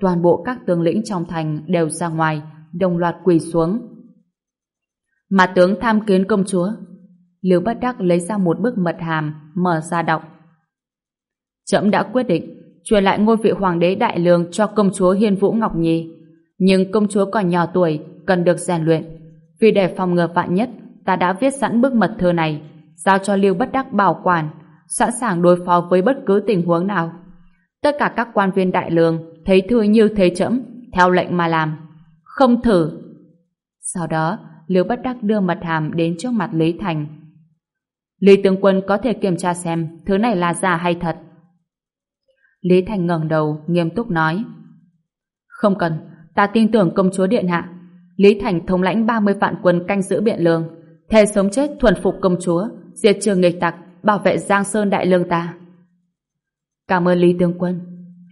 Toàn bộ các tướng lĩnh trong thành đều ra ngoài, đồng loạt quỳ xuống. Mà tướng tham kiến công chúa. Liêu Bất Đắc lấy ra một bức mật hàm, mở ra đọc. Trẫm đã quyết định truyền lại ngôi vị hoàng đế đại lương cho công chúa Hiên Vũ Ngọc Nhi. Nhưng công chúa còn nhỏ tuổi, cần được rèn luyện. Vì để phòng ngừa vạn nhất, ta đã viết sẵn bức mật thư này, giao cho Lưu Bất Đắc bảo quản, sẵn sàng đối phó với bất cứ tình huống nào. Tất cả các quan viên đại lương thấy thư như thế chậm theo lệnh mà làm. Không thử. Sau đó, Lưu Bất Đắc đưa mật hàm đến trước mặt Lý Thành. Lý tướng quân có thể kiểm tra xem thứ này là giả hay thật. Lý Thành ngẩng đầu, nghiêm túc nói. Không cần, ta tin tưởng công chúa Điện Hạ. Lý Thành thống lãnh 30 vạn quân canh giữ biện lương, thề sống chết thuần phục công chúa, diệt trừ nghịch tặc, bảo vệ Giang Sơn Đại Lương ta. Cảm ơn Lý Tướng Quân.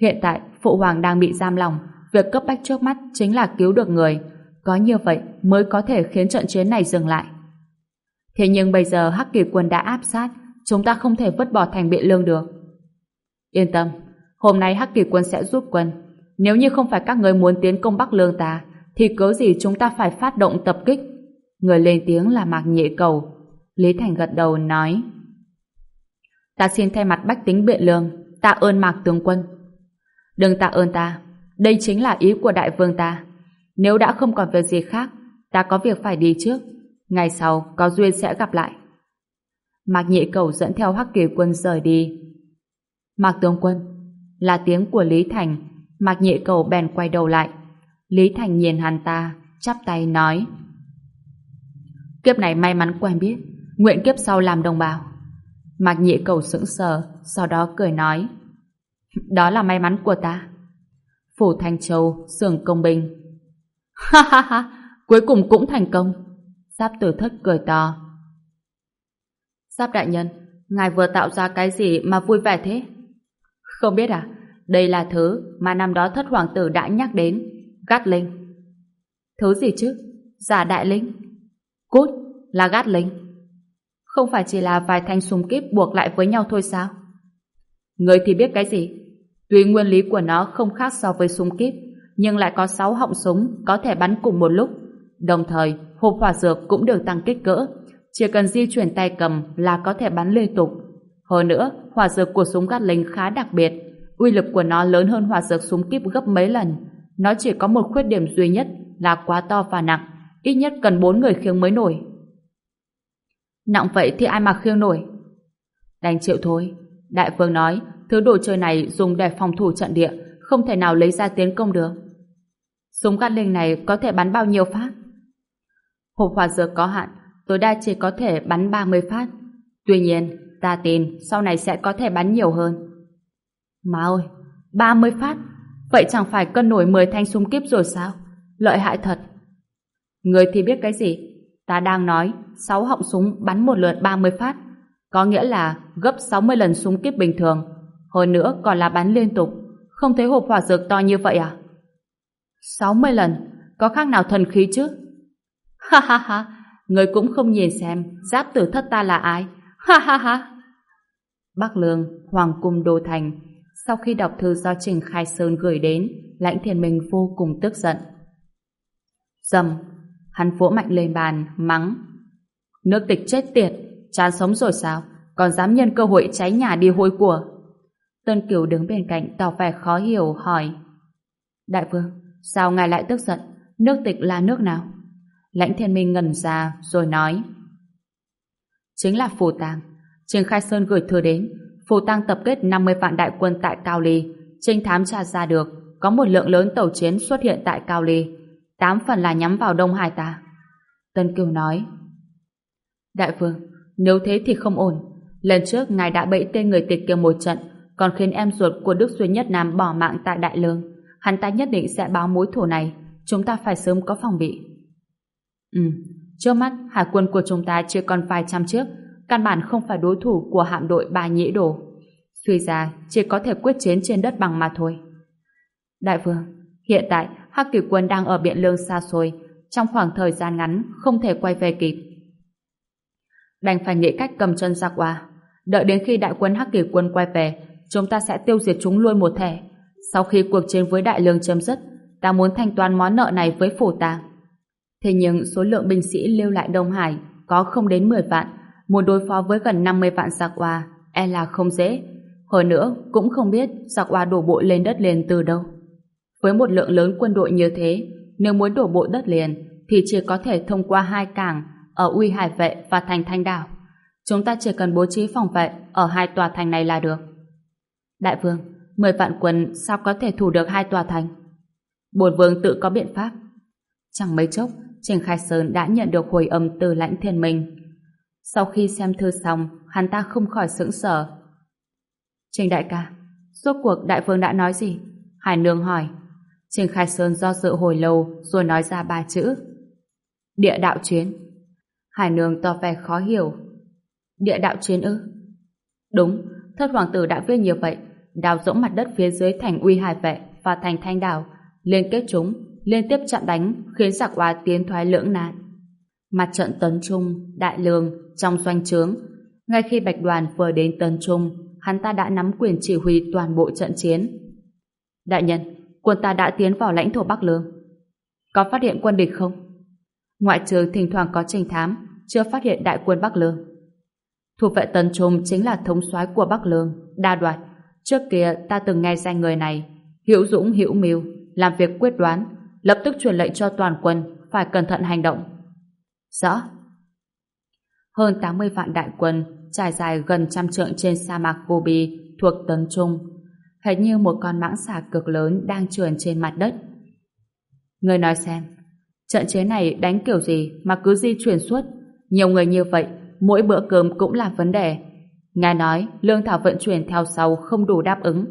Hiện tại, Phụ Hoàng đang bị giam lòng, việc cấp bách trước mắt chính là cứu được người. Có như vậy mới có thể khiến trận chiến này dừng lại. Thế nhưng bây giờ Hắc Kỳ Quân đã áp sát, chúng ta không thể vứt bỏ thành biện lương được. Yên tâm, hôm nay Hắc Kỳ Quân sẽ rút quân. Nếu như không phải các người muốn tiến công Bắc Lương ta, thì cớ gì chúng ta phải phát động tập kích? Người lên tiếng là Mạc Nhị Cầu. Lý Thành gật đầu nói Ta xin thay mặt bách tính biện lương tạ ơn Mạc Tướng Quân. Đừng tạ ơn ta, đây chính là ý của đại vương ta. Nếu đã không còn việc gì khác, ta có việc phải đi trước. Ngày sau, có duyên sẽ gặp lại. Mạc Nhị Cầu dẫn theo Hắc Kỳ Quân rời đi. Mạc Tướng Quân, là tiếng của Lý Thành. Mạc Nhị Cầu bèn quay đầu lại. Lý Thành nhìn hắn ta, chắp tay nói. Kiếp này may mắn quen biết, nguyện kiếp sau làm đồng bào. Mạc Nhị Cầu sững sờ, sau đó cười nói. Đó là may mắn của ta. Phủ Thanh Châu, sưởng công binh. Ha ha ha, cuối cùng cũng thành công. Giáp tử thất cười to. Giáp đại nhân, ngài vừa tạo ra cái gì mà vui vẻ thế? Không biết à, đây là thứ mà năm đó thất hoàng tử đã nhắc đến, gát linh. Thứ gì chứ? Giả đại linh. Cút, là gát linh. Không phải chỉ là vài thanh súng kíp buộc lại với nhau thôi sao? Người thì biết cái gì? Tuy nguyên lý của nó không khác so với súng kíp, nhưng lại có 6 họng súng có thể bắn cùng một lúc. Đồng thời, hộp hỏa dược cũng được tăng kích cỡ. Chỉ cần di chuyển tay cầm là có thể bắn liên tục. Hơn nữa, hỏa dược của súng Gatling khá đặc biệt. Uy lực của nó lớn hơn hỏa dược súng kíp gấp mấy lần. Nó chỉ có một khuyết điểm duy nhất là quá to và nặng. Ít nhất cần bốn người khiêng mới nổi. Nặng vậy thì ai mà khiêng nổi? Đành chịu thôi. Đại vương nói, thứ đồ chơi này dùng để phòng thủ trận địa, không thể nào lấy ra tiến công được. Súng Gatling này có thể bắn bao nhiêu phát? Hộp hỏa dược có hạn, tối đa chỉ có thể bắn 30 phát. Tuy nhiên, ta tin sau này sẽ có thể bắn nhiều hơn. Má ơi, 30 phát? Vậy chẳng phải cân nổi 10 thanh súng kíp rồi sao? Lợi hại thật. Người thì biết cái gì? Ta đang nói 6 họng súng bắn một lượt 30 phát. Có nghĩa là gấp 60 lần súng kíp bình thường. Hơn nữa còn là bắn liên tục. Không thấy hộp hỏa dược to như vậy à? 60 lần? Có khác nào thần khí chứ? Ha ha ha, người cũng không nhìn xem giáp tử thất ta là ai. Ha ha ha. Bắc Lương, Hoàng Cung Đô Thành, sau khi đọc thư do Trình Khai Sơn gửi đến, Lãnh Thiên Minh vô cùng tức giận. Dầm, hắn vỗ mạnh lên bàn, mắng. Nước tịch chết tiệt, chán sống rồi sao, còn dám nhân cơ hội cháy nhà đi hôi của. Tân Kiều đứng bên cạnh tỏ vẻ khó hiểu, hỏi. Đại vương, sao ngài lại tức giận? Nước tịch là nước nào? Lãnh thiên minh ngẩn ra rồi nói Chính là Phù Tang Trình Khai Sơn gửi thư đến Phù Tang tập kết 50 vạn đại quân tại Cao Ly. Trinh thám tra ra được Có một lượng lớn tàu chiến xuất hiện tại Cao Ly. Tám phần là nhắm vào Đông Hải ta. Tân Kiều nói Đại vương Nếu thế thì không ổn. Lần trước ngài đã bẫy tên người tịch kia một trận Còn khiến em ruột của Đức duy Nhất Nam bỏ mạng tại Đại Lương. Hắn ta nhất định sẽ báo mối thù này. Chúng ta phải sớm có phòng bị. Ừ, trước mắt hải quân của chúng ta chưa còn vài trăm chiếc, căn bản không phải đối thủ của hạm đội ba nhĩ đồ. Suy ra chỉ có thể quyết chiến trên đất bằng mà thôi. Đại vương, hiện tại Hắc Kỳ quân đang ở Biện Lương xa xôi, trong khoảng thời gian ngắn không thể quay về kịp. Đành phải nghĩ cách cầm chân ra qua. Đợi đến khi đại quân Hắc Kỳ quân quay về, chúng ta sẽ tiêu diệt chúng luôn một thể. Sau khi cuộc chiến với đại lương chấm dứt, ta muốn thanh toán món nợ này với phủ tàng. Thế nhưng số lượng binh sĩ lưu lại Đông Hải có không đến 10 vạn, muốn đối phó với gần 50 vạn giặc oa e là không dễ. Hơn nữa, cũng không biết giặc oa đổ bộ lên đất liền từ đâu. Với một lượng lớn quân đội như thế, nếu muốn đổ bộ đất liền, thì chỉ có thể thông qua hai cảng ở Uy Hải Vệ và thành Thanh Đảo. Chúng ta chỉ cần bố trí phòng vệ ở hai tòa thành này là được. Đại vương, mười vạn quân sao có thể thủ được hai tòa thành? Bồn vương tự có biện pháp. Chẳng mấy chốc, Trình Khai Sơn đã nhận được hồi âm từ lãnh thiên minh. Sau khi xem thư xong, hắn ta không khỏi sững sờ. Trình đại ca, suốt cuộc đại vương đã nói gì? Hải Nương hỏi. Trình Khai Sơn do dự hồi lâu rồi nói ra ba chữ. Địa đạo chiến. Hải Nương tỏ vẻ khó hiểu. Địa đạo chiến ư? Đúng, thất hoàng tử đã viết như vậy. Đào rỗng mặt đất phía dưới thành uy hải vệ và thành thanh đảo, liên kết chúng, liên tiếp chặn đánh khiến giặc oa tiến thoái lưỡng nạn. Mặt trận tấn trung, đại lương, trong doanh trướng. Ngay khi Bạch Đoàn vừa đến tấn trung, hắn ta đã nắm quyền chỉ huy toàn bộ trận chiến. Đại nhân, quân ta đã tiến vào lãnh thổ Bắc Lương. Có phát hiện quân địch không? Ngoại trừ thỉnh thoảng có trình thám, chưa phát hiện đại quân Bắc Lương. Thủ vệ Tấn Trung chính là thống soái của Bắc Lương, Đa Đoạt. Trước kia ta từng nghe danh người này, hữu dũng hữu mưu, làm việc quyết đoán, lập tức truyền lệnh cho toàn quân phải cẩn thận hành động. Rõ. Hơn 80 vạn đại quân trải dài gần trăm trượng trên sa mạc Gobi thuộc Tấn Trung, hệt như một con mãng xà cực lớn đang trườn trên mặt đất. Người nói xem, trận chế này đánh kiểu gì mà cứ di chuyển suốt, nhiều người như vậy, mỗi bữa cơm cũng là vấn đề. Nghe nói, lương thảo vận chuyển theo sau không đủ đáp ứng,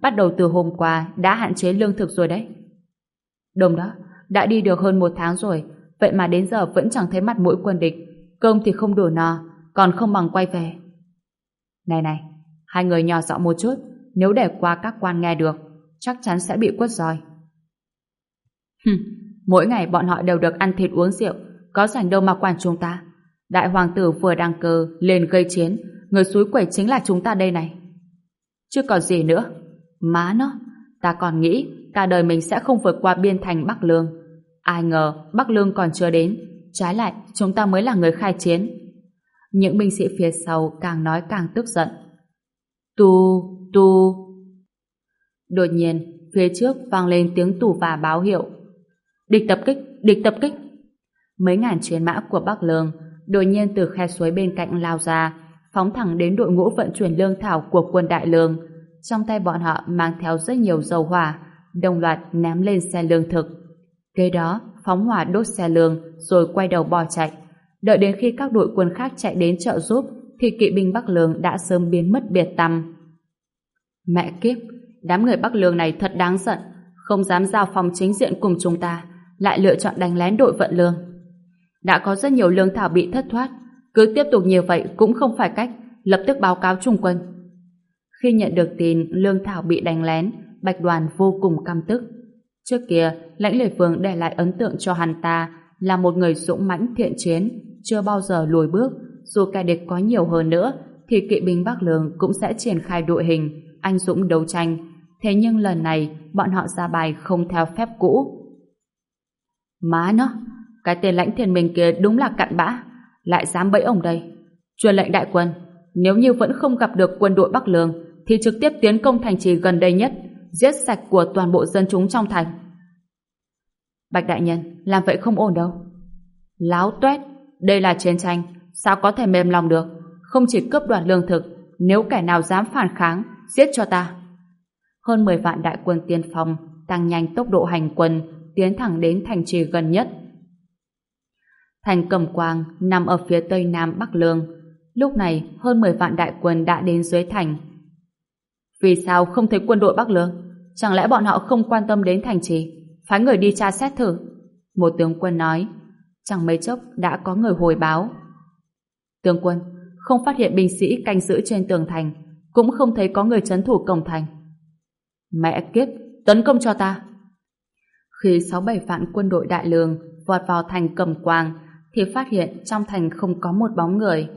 bắt đầu từ hôm qua đã hạn chế lương thực rồi đấy. Đúng đó, đã đi được hơn một tháng rồi, vậy mà đến giờ vẫn chẳng thấy mặt mũi quân địch, cơm thì không đủ no, còn không bằng quay về. Này này, hai người nhỏ giọng một chút, nếu để qua các quan nghe được, chắc chắn sẽ bị quất roi. Hừm, mỗi ngày bọn họ đều được ăn thịt uống rượu, có rảnh đâu mà quản chúng ta. Đại hoàng tử vừa đăng cơ, lên gây chiến, người suối quẩy chính là chúng ta đây này. Chứ còn gì nữa. Má nó, ta còn nghĩ cả đời mình sẽ không vượt qua biên thành Bắc Lương. Ai ngờ Bắc Lương còn chưa đến, trái lại chúng ta mới là người khai chiến. Những binh sĩ phía sau càng nói càng tức giận. Tu, tu. Đột nhiên, phía trước vang lên tiếng tù và báo hiệu. Địch tập kích, địch tập kích. Mấy ngàn chiến mã của Bắc Lương đột nhiên từ khe suối bên cạnh lao ra, phóng thẳng đến đội ngũ vận chuyển lương thảo của quân Đại Lương. Trong tay bọn họ mang theo rất nhiều dầu hỏa, đồng loạt ném lên xe lương thực. Kế đó, phóng hỏa đốt xe lương, rồi quay đầu bỏ chạy. Đợi đến khi các đội quân khác chạy đến trợ giúp, thì kỵ binh Bắc Lương đã sớm biến mất biệt tăm. Mẹ kiếp, đám người Bắc Lương này thật đáng giận, không dám giao phòng chính diện cùng chúng ta, lại lựa chọn đánh lén đội vận lương. Đã có rất nhiều lương thảo bị thất thoát, cứ tiếp tục như vậy cũng không phải cách, lập tức báo cáo trung quân. Khi nhận được tin lương thảo bị đánh lén, Bạch Đoàn vô cùng căm tức. Trước kia, lãnh lệ phương để lại ấn tượng cho hắn ta là một người dũng mãnh thiện chiến, chưa bao giờ lùi bước, dù kẻ địch có nhiều hơn nữa, thì kỵ binh Bắc Lương cũng sẽ triển khai đội hình, anh dũng đấu tranh. Thế nhưng lần này, bọn họ ra bài không theo phép cũ. Má nó, cái tên lãnh thiên minh kia đúng là cặn bã, lại dám bẫy ông đây. Truyền lệnh đại quân, nếu như vẫn không gặp được quân đội Bắc Lương, thì trực tiếp tiến công thành trì gần đây nhất, giết sạch của toàn bộ dân chúng trong thành. Bạch đại nhân, làm vậy không ổn đâu. Láo tuét, đây là chiến tranh, sao có thể mềm lòng được? Không chỉ cướp đoạt lương thực, nếu kẻ nào dám phản kháng, giết cho ta. Hơn 10 vạn đại quân tiên phong tăng nhanh tốc độ hành quân, tiến thẳng đến thành trì gần nhất. Thành Cẩm Quang nằm ở phía tây nam Bắc Lương. Lúc này, hơn 10 vạn đại quân đã đến dưới thành. Vì sao không thấy quân đội Bắc Lương? Chẳng lẽ bọn họ không quan tâm đến thành trì? Phái người đi tra xét thử. Một tướng quân nói, chẳng mấy chốc đã có người hồi báo. Tướng quân, không phát hiện binh sĩ canh giữ trên tường thành, cũng không thấy có người chấn thủ cổng thành. Mẹ kiếp, tấn công cho ta! Khi sáu bảy vạn quân đội đại lương vọt vào thành cầm quang, thì phát hiện trong thành không có một bóng người.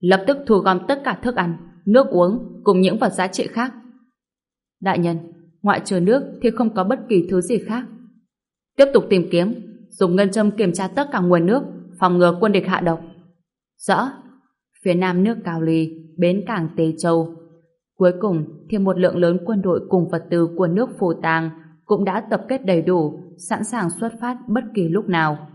Lập tức thu gom tất cả thức ăn, nước uống cùng những vật giá trị khác. Đại nhân, ngoại trừ nước thì không có bất kỳ thứ gì khác. Tiếp tục tìm kiếm, dùng ngân châm kiểm tra tất cả nguồn nước, phòng ngừa quân địch hạ độc. Rõ. Phía nam nước Cao Ly, bến cảng Tề Châu. Cuối cùng thì một lượng lớn quân đội cùng vật tư của nước phù tàng cũng đã tập kết đầy đủ, sẵn sàng xuất phát bất kỳ lúc nào.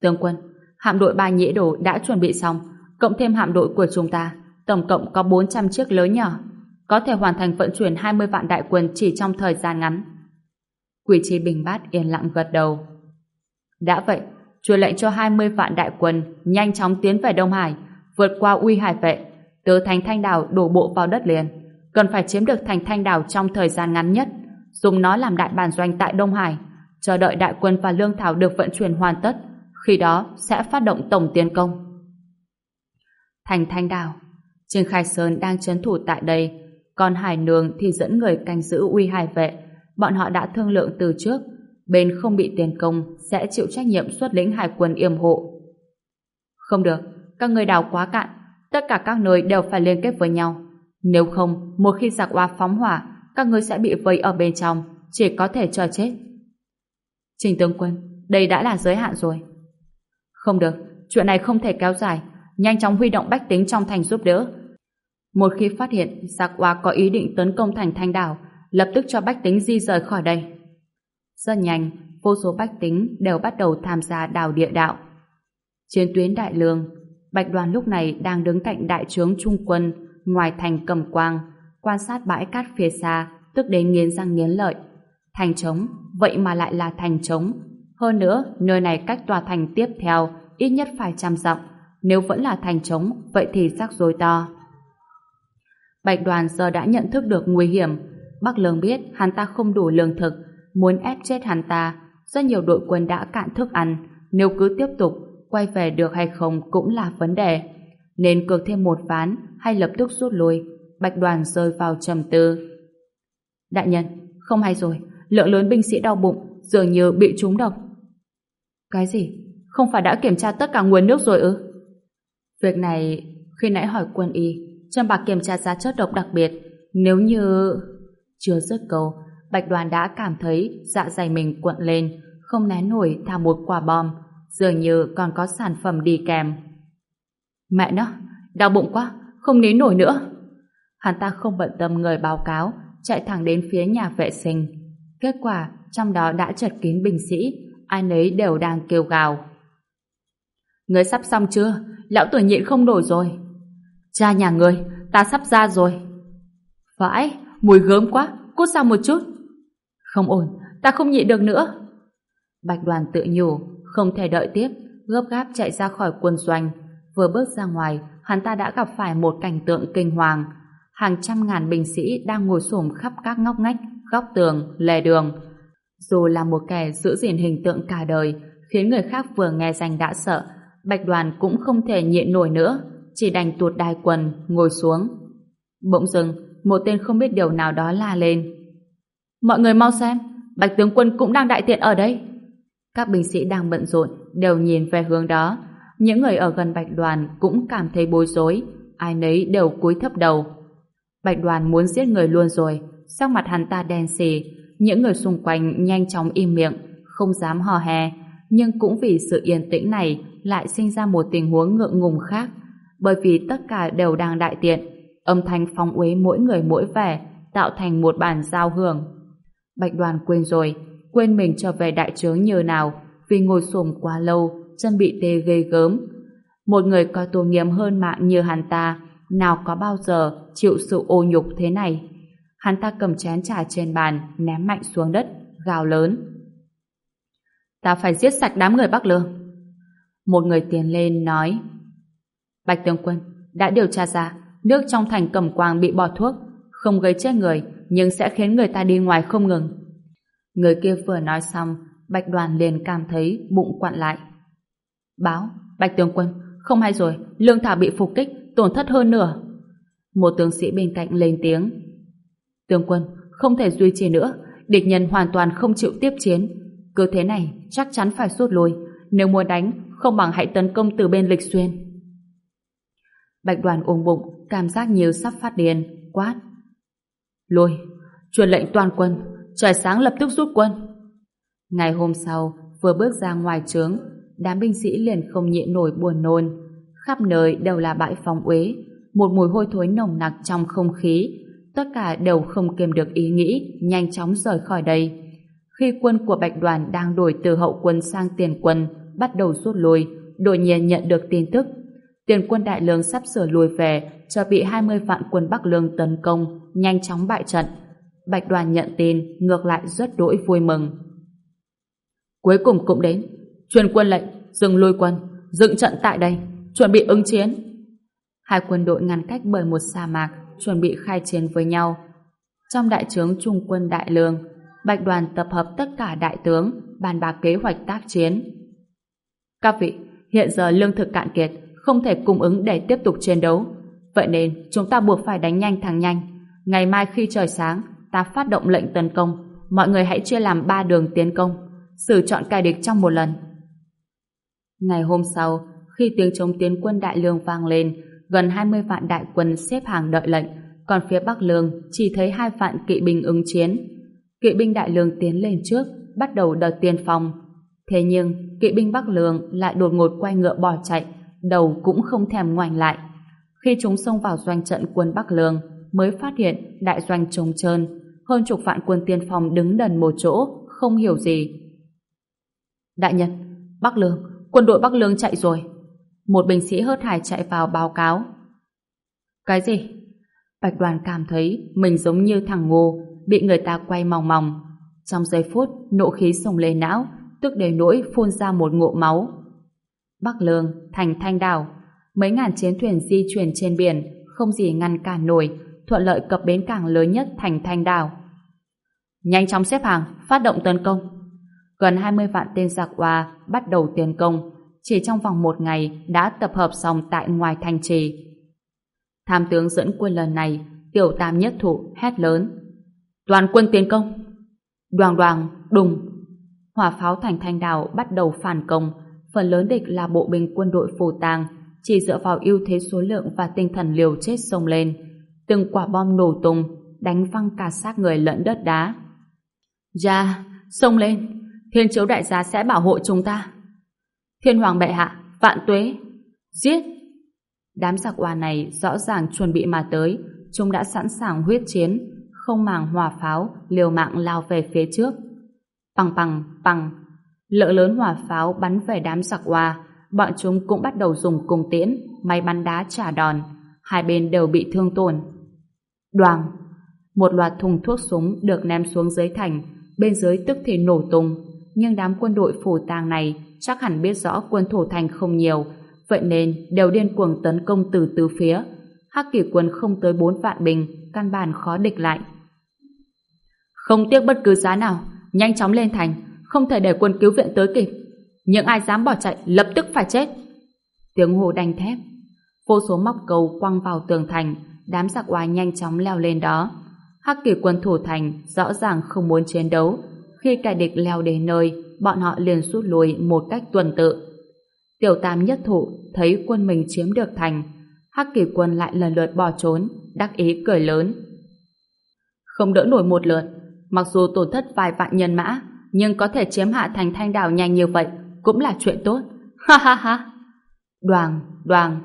Tướng quân, hạm đội ba nhĩ đồ đã chuẩn bị xong, cộng thêm hạm đội của chúng ta, tổng cộng có 400 chiếc lớn nhỏ, có thể hoàn thành vận chuyển 20 vạn đại quân chỉ trong thời gian ngắn. Quỷ trí bình bát yên lặng gật đầu. Đã vậy, truyền lệnh cho 20 vạn đại quân nhanh chóng tiến về Đông Hải, vượt qua uy hải vệ, từ thành Thanh Đảo đổ bộ vào đất liền. Cần phải chiếm được thành Thanh Đảo trong thời gian ngắn nhất, dùng nó làm đại bản doanh tại Đông Hải, chờ đợi đại quân và lương thảo được vận chuyển hoàn tất, khi đó sẽ phát động tổng tiến công. Thành Thanh Đảo Trình Khai Sơn đang chấn thủ tại đây, còn Hải Nương thì dẫn người canh giữ uy hải vệ. Bọn họ đã thương lượng từ trước, bên không bị tiền công sẽ chịu trách nhiệm xuất lĩnh hải quân yểm hộ. Không được, các người đào quá cạn, tất cả các nơi đều phải liên kết với nhau. Nếu không, một khi giặc oa phóng hỏa, các ngươi sẽ bị vây ở bên trong, chỉ có thể chờ chết. Trình tướng quân, đây đã là giới hạn rồi. Không được, chuyện này không thể kéo dài, nhanh chóng huy động bách tính trong thành giúp đỡ. Một khi phát hiện giặc oa có ý định tấn công thành thanh đảo, lập tức cho bách tính di rời khỏi đây. Rất nhanh, vô số bách tính đều bắt đầu tham gia đào địa đạo. Chiến tuyến đại lương, Bạch đoàn lúc này đang đứng cạnh đại trướng trung quân, ngoài thành cầm quang, quan sát bãi cát phía xa, tức đến nghiến răng nghiến lợi. Thành trống, vậy mà lại là thành trống. Hơn nữa, nơi này cách tòa thành tiếp theo ít nhất phải trăm dặm. Nếu vẫn là thành trống, vậy thì rắc rối to. Bạch đoàn giờ đã nhận thức được nguy hiểm. Bắc Lương biết hắn ta không đủ lương thực, muốn ép chết hắn ta. Rất nhiều đội quân đã cạn thức ăn. Nếu cứ tiếp tục, quay về được hay không cũng là vấn đề. Nên cược thêm một ván hay lập tức rút lui. Bạch đoàn rơi vào trầm tư. Đại nhân, không hay rồi. Lượng lớn binh sĩ đau bụng, dường như bị trúng độc. Cái gì? Không phải đã kiểm tra tất cả nguồn nước rồi ư? Việc này, khi nãy hỏi quân y, Trâm Bạc kiểm tra giá chất độc đặc biệt. Nếu như... Chưa dứt câu, Bạch đoàn đã cảm thấy dạ dày mình cuộn lên, không nén nổi thả một quả bom, dường như còn có sản phẩm đi kèm. Mẹ nó, đau bụng quá, không nín nổi nữa. Hắn ta không bận tâm người báo cáo, chạy thẳng đến phía nhà vệ sinh. Kết quả, trong đó đã chật kín binh sĩ, ai nấy đều đang kêu gào. Người sắp xong chưa? Lão tuổi nhịn không nổi rồi. Cha nhà người, ta sắp ra rồi. Vãi, mùi gớm quá, cút ra một chút. Không ổn, ta không nhịn được nữa. Bạch đoàn tự nhủ, không thể đợi tiếp, gấp gáp chạy ra khỏi quân doanh. Vừa bước ra ngoài, hắn ta đã gặp phải một cảnh tượng kinh hoàng. Hàng trăm ngàn binh sĩ đang ngồi xổm khắp các ngóc ngách, góc tường, lề đường. Dù là một kẻ giữ gìn hình tượng cả đời, khiến người khác vừa nghe danh đã sợ, Bạch đoàn cũng không thể nhịn nổi nữa, chỉ đành tuột đai quần, ngồi xuống. Bỗng dưng, một tên không biết điều nào đó la lên. Mọi người mau xem, Bạch tướng quân cũng đang đại tiện ở đây. Các binh sĩ đang bận rộn đều nhìn về hướng đó. Những người ở gần Bạch Đoàn cũng cảm thấy bối rối, ai nấy đều cúi thấp đầu. Bạch Đoàn muốn giết người luôn rồi, sắc mặt hắn ta đen xì, những người xung quanh nhanh chóng im miệng, không dám hò hè, nhưng cũng vì sự yên tĩnh này lại sinh ra một tình huống ngượng ngùng khác, bởi vì tất cả đều đang đại tiện, âm thanh phong uế mỗi người mỗi vẻ, tạo thành một bản giao hưởng. Bạch Đoàn quên rồi, quên mình trở về đại trướng như nào vì ngồi xổm quá lâu chân bị tê ghê gớm. Một người có tù nghiêm hơn mạng như hắn ta nào có bao giờ chịu sự ô nhục thế này? Hắn ta cầm chén trà trên bàn ném mạnh xuống đất gào lớn. Ta phải giết sạch đám người Bắc Lương. Một người tiến lên nói Bạch Tướng Quân đã điều tra ra nước trong thành cầm quang bị bỏ thuốc không gây chết người nhưng sẽ khiến người ta đi ngoài không ngừng Người kia vừa nói xong, Bạch Đoàn liền cảm thấy bụng quặn lại. Báo, Bạch Tướng Quân, không hay rồi, lương thảo bị phục kích, tổn thất hơn nửa. Một tướng sĩ bên cạnh lên tiếng. Tướng Quân, không thể duy trì nữa, địch nhân hoàn toàn không chịu tiếp chiến. Cứ thế này, chắc chắn phải rút lui. Nếu muốn đánh, không bằng hãy tấn công từ bên lịch xuyên. Bạch đoàn ôm bụng, cảm giác nhiều sắp phát điên, quát. Lùi, truyền lệnh toàn quân, trời sáng lập tức rút quân. Ngày hôm sau, vừa bước ra ngoài trướng, đám binh sĩ liền không nhịn nổi buồn nôn. Khắp nơi đều là bãi phóng uế. một mùi hôi thối nồng nặc trong không khí. Tất cả đều không kiềm được ý nghĩ, nhanh chóng rời khỏi đây. Khi quân của Bạch Đoàn đang đổi từ hậu quân sang tiền quân, bắt đầu rút lui, đột nhiên nhận được tin tức. Tiền quân Đại Lương sắp sửa lùi về, cho bị 20 vạn quân Bắc Lương tấn công, nhanh chóng bại trận. Bạch Đoàn nhận tin, ngược lại rất đỗi vui mừng. Cuối cùng cũng đến, truyền quân lệnh, dừng lôi quân, dựng trận tại đây, chuẩn bị ứng chiến. Hai quân đội ngăn cách bởi một sa mạc, chuẩn bị khai chiến với nhau. Trong đại trướng Trung quân Đại Lương, Bạch đoàn tập hợp tất cả đại tướng, bàn bạc kế hoạch tác chiến. Các vị, hiện giờ lương thực cạn kiệt, không thể cung ứng để tiếp tục chiến đấu. Vậy nên, chúng ta buộc phải đánh nhanh thắng nhanh. Ngày mai khi trời sáng, ta phát động lệnh tấn công. Mọi người hãy chia làm ba đường tiến công, xử chọn cài địch trong một lần. Ngày hôm sau, khi tiếng chống tiến quân đại lương vang lên, gần 20 vạn đại quân xếp hàng đợi lệnh, còn phía Bắc Lương chỉ thấy hai vạn kỵ binh ứng chiến. Kỵ binh đại lương tiến lên trước, bắt đầu đợt tiên phong. Thế nhưng, kỵ binh Bắc Lương lại đột ngột quay ngựa bỏ chạy, đầu cũng không thèm ngoảnh lại. Khi chúng xông vào doanh trận quân Bắc Lương, mới phát hiện đại doanh trống trơn, hơn chục vạn quân tiên phong đứng đần một chỗ, không hiểu gì. Đại nhân, Bắc Lương, quân đội Bắc Lương chạy rồi. Một binh sĩ hớt hải chạy vào báo cáo. Cái gì? Bạch đoàn cảm thấy mình giống như thằng ngô, bị người ta quay mòng mòng. Trong giây phút, nộ khí sông lên não, tức đến nỗi phun ra một ngộ máu. Bắc Lương, thành Thanh Đảo, mấy ngàn chiến thuyền di chuyển trên biển, không gì ngăn cản nổi, thuận lợi cập bến cảng lớn nhất thành Thanh Đảo. Nhanh chóng xếp hàng, phát động tấn công. Gần 20 vạn tên giặc hoa bắt đầu tiến công, chỉ trong vòng một ngày đã tập hợp xong tại ngoài thành trì. Tham tướng dẫn quân lần này, tiểu tam nhất thụ hét lớn. Toàn quân tiến công! Đoàn đoàn, đùng! Hỏa pháo thành thanh đảo bắt đầu phản công, phần lớn địch là bộ binh quân đội phù tàng, chỉ dựa vào ưu thế số lượng và tinh thần liều chết xông lên. Từng quả bom nổ tung, đánh văng cả xác người lẫn đất đá. Dạ, Ra, xông lên! Thiên chiếu đại gia sẽ bảo hộ chúng ta. Thiên hoàng bệ hạ, vạn tuế, giết! Đám giặc oa này rõ ràng chuẩn bị mà tới, chúng đã sẵn sàng huyết chiến, không màng hòa pháo, liều mạng lao về phía trước. Bằng bằng, bằng, lỡ lớn hỏa pháo bắn về đám giặc oa, bọn chúng cũng bắt đầu dùng cung tiễn, máy bắn đá trả đòn, hai bên đều bị thương tổn. Đoàn, một loạt thùng thuốc súng được ném xuống dưới thành, bên dưới tức thì nổ tung, nhưng đám quân đội phủ tàng này chắc hẳn biết rõ quân thủ thành không nhiều, vậy nên đều điên cuồng tấn công từ tứ phía. Hắc kỷ quân không tới bốn vạn binh, căn bản khó địch lại. Không tiếc bất cứ giá nào, nhanh chóng lên thành, không thể để quân cứu viện tới kịp. Những ai dám bỏ chạy lập tức phải chết. Tiếng hô đanh thép. Vô số móc cầu quăng vào tường thành, đám giặc oai nhanh chóng leo lên đó. Hắc kỷ quân thủ thành rõ ràng không muốn chiến đấu. Khi kẻ địch leo đến nơi, bọn họ liền rút lui một cách tuần tự. Tiểu tam nhất thủ thấy quân mình chiếm được thành, Hắc kỳ quân lại lần lượt bỏ trốn, đắc ý cười lớn. Không đỡ nổi một lượt, mặc dù tổn thất vài vạn nhân mã, nhưng có thể chiếm hạ thành thanh đảo nhanh như vậy cũng là chuyện tốt. Ha ha ha! Đoàn, đoàn!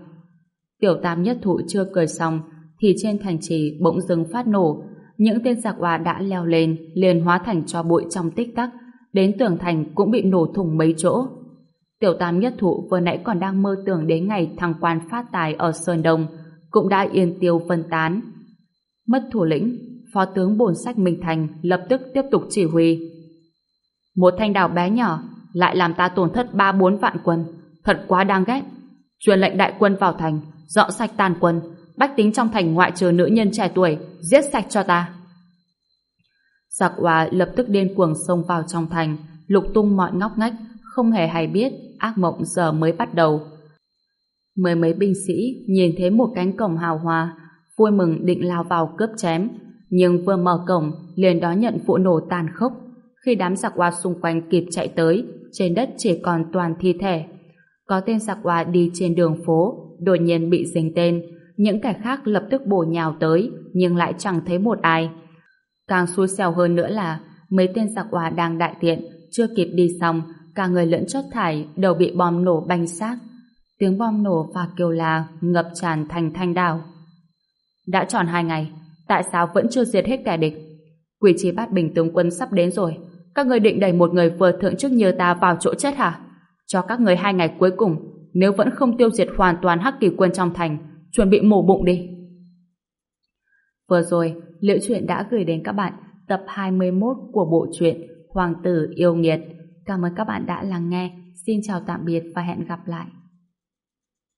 Tiểu tam nhất thụ chưa cười xong, thì trên thành trì bỗng dưng phát nổ. Những tên giặc hòa đã leo lên, liền hóa thành cho bụi trong tích tắc, đến tường thành cũng bị nổ thủng mấy chỗ. Tiểu tam nhất thụ vừa nãy còn đang mơ tưởng đến ngày thằng quan phát tài ở Sơn Đông, cũng đã yên tiêu phân tán. Mất thủ lĩnh, phó tướng bổn sách Minh Thành lập tức tiếp tục chỉ huy. Một thanh đào bé nhỏ lại làm ta tổn thất ba bốn vạn quân, thật quá đáng ghét. Truyền lệnh đại quân vào thành, dọn sạch tàn quân, bách tính trong thành ngoại trừ nữ nhân trẻ tuổi, giết sạch cho ta. Giặc hòa lập tức điên cuồng xông vào trong thành, lục tung mọi ngóc ngách, không hề hay biết ác mộng giờ mới bắt đầu. Mười mấy binh sĩ nhìn thấy một cánh cổng hào hoa, vui mừng định lao vào cướp chém, nhưng vừa mở cổng liền đó nhận vụ nổ tàn khốc. Khi đám giặc hoa xung quanh kịp chạy tới, trên đất chỉ còn toàn thi thể. Có tên giặc hoa đi trên đường phố, đột nhiên bị dính tên, những kẻ khác lập tức bổ nhào tới, nhưng lại chẳng thấy một ai. Càng xui xẻo hơn nữa là mấy tên giặc hoa đang đại tiện, chưa kịp đi xong, cả người lẫn chất thải đều bị bom nổ banh xác. Tiếng bom nổ và kêu la ngập tràn thành thanh đảo. Đã tròn hai ngày, tại sao vẫn chưa diệt hết kẻ địch? Quỷ trí bát bình tướng quân sắp đến rồi. Các người định đẩy một người vừa thượng chức như ta vào chỗ chết hả? Cho các người hai ngày cuối cùng, nếu vẫn không tiêu diệt hoàn toàn hắc kỳ quân trong thành, chuẩn bị mổ bụng đi. Vừa rồi, Liễu Chuyện đã gửi đến các bạn tập 21 của bộ truyện Hoàng tử yêu nghiệt. Cảm ơn các bạn đã lắng nghe. Xin chào tạm biệt và hẹn gặp lại.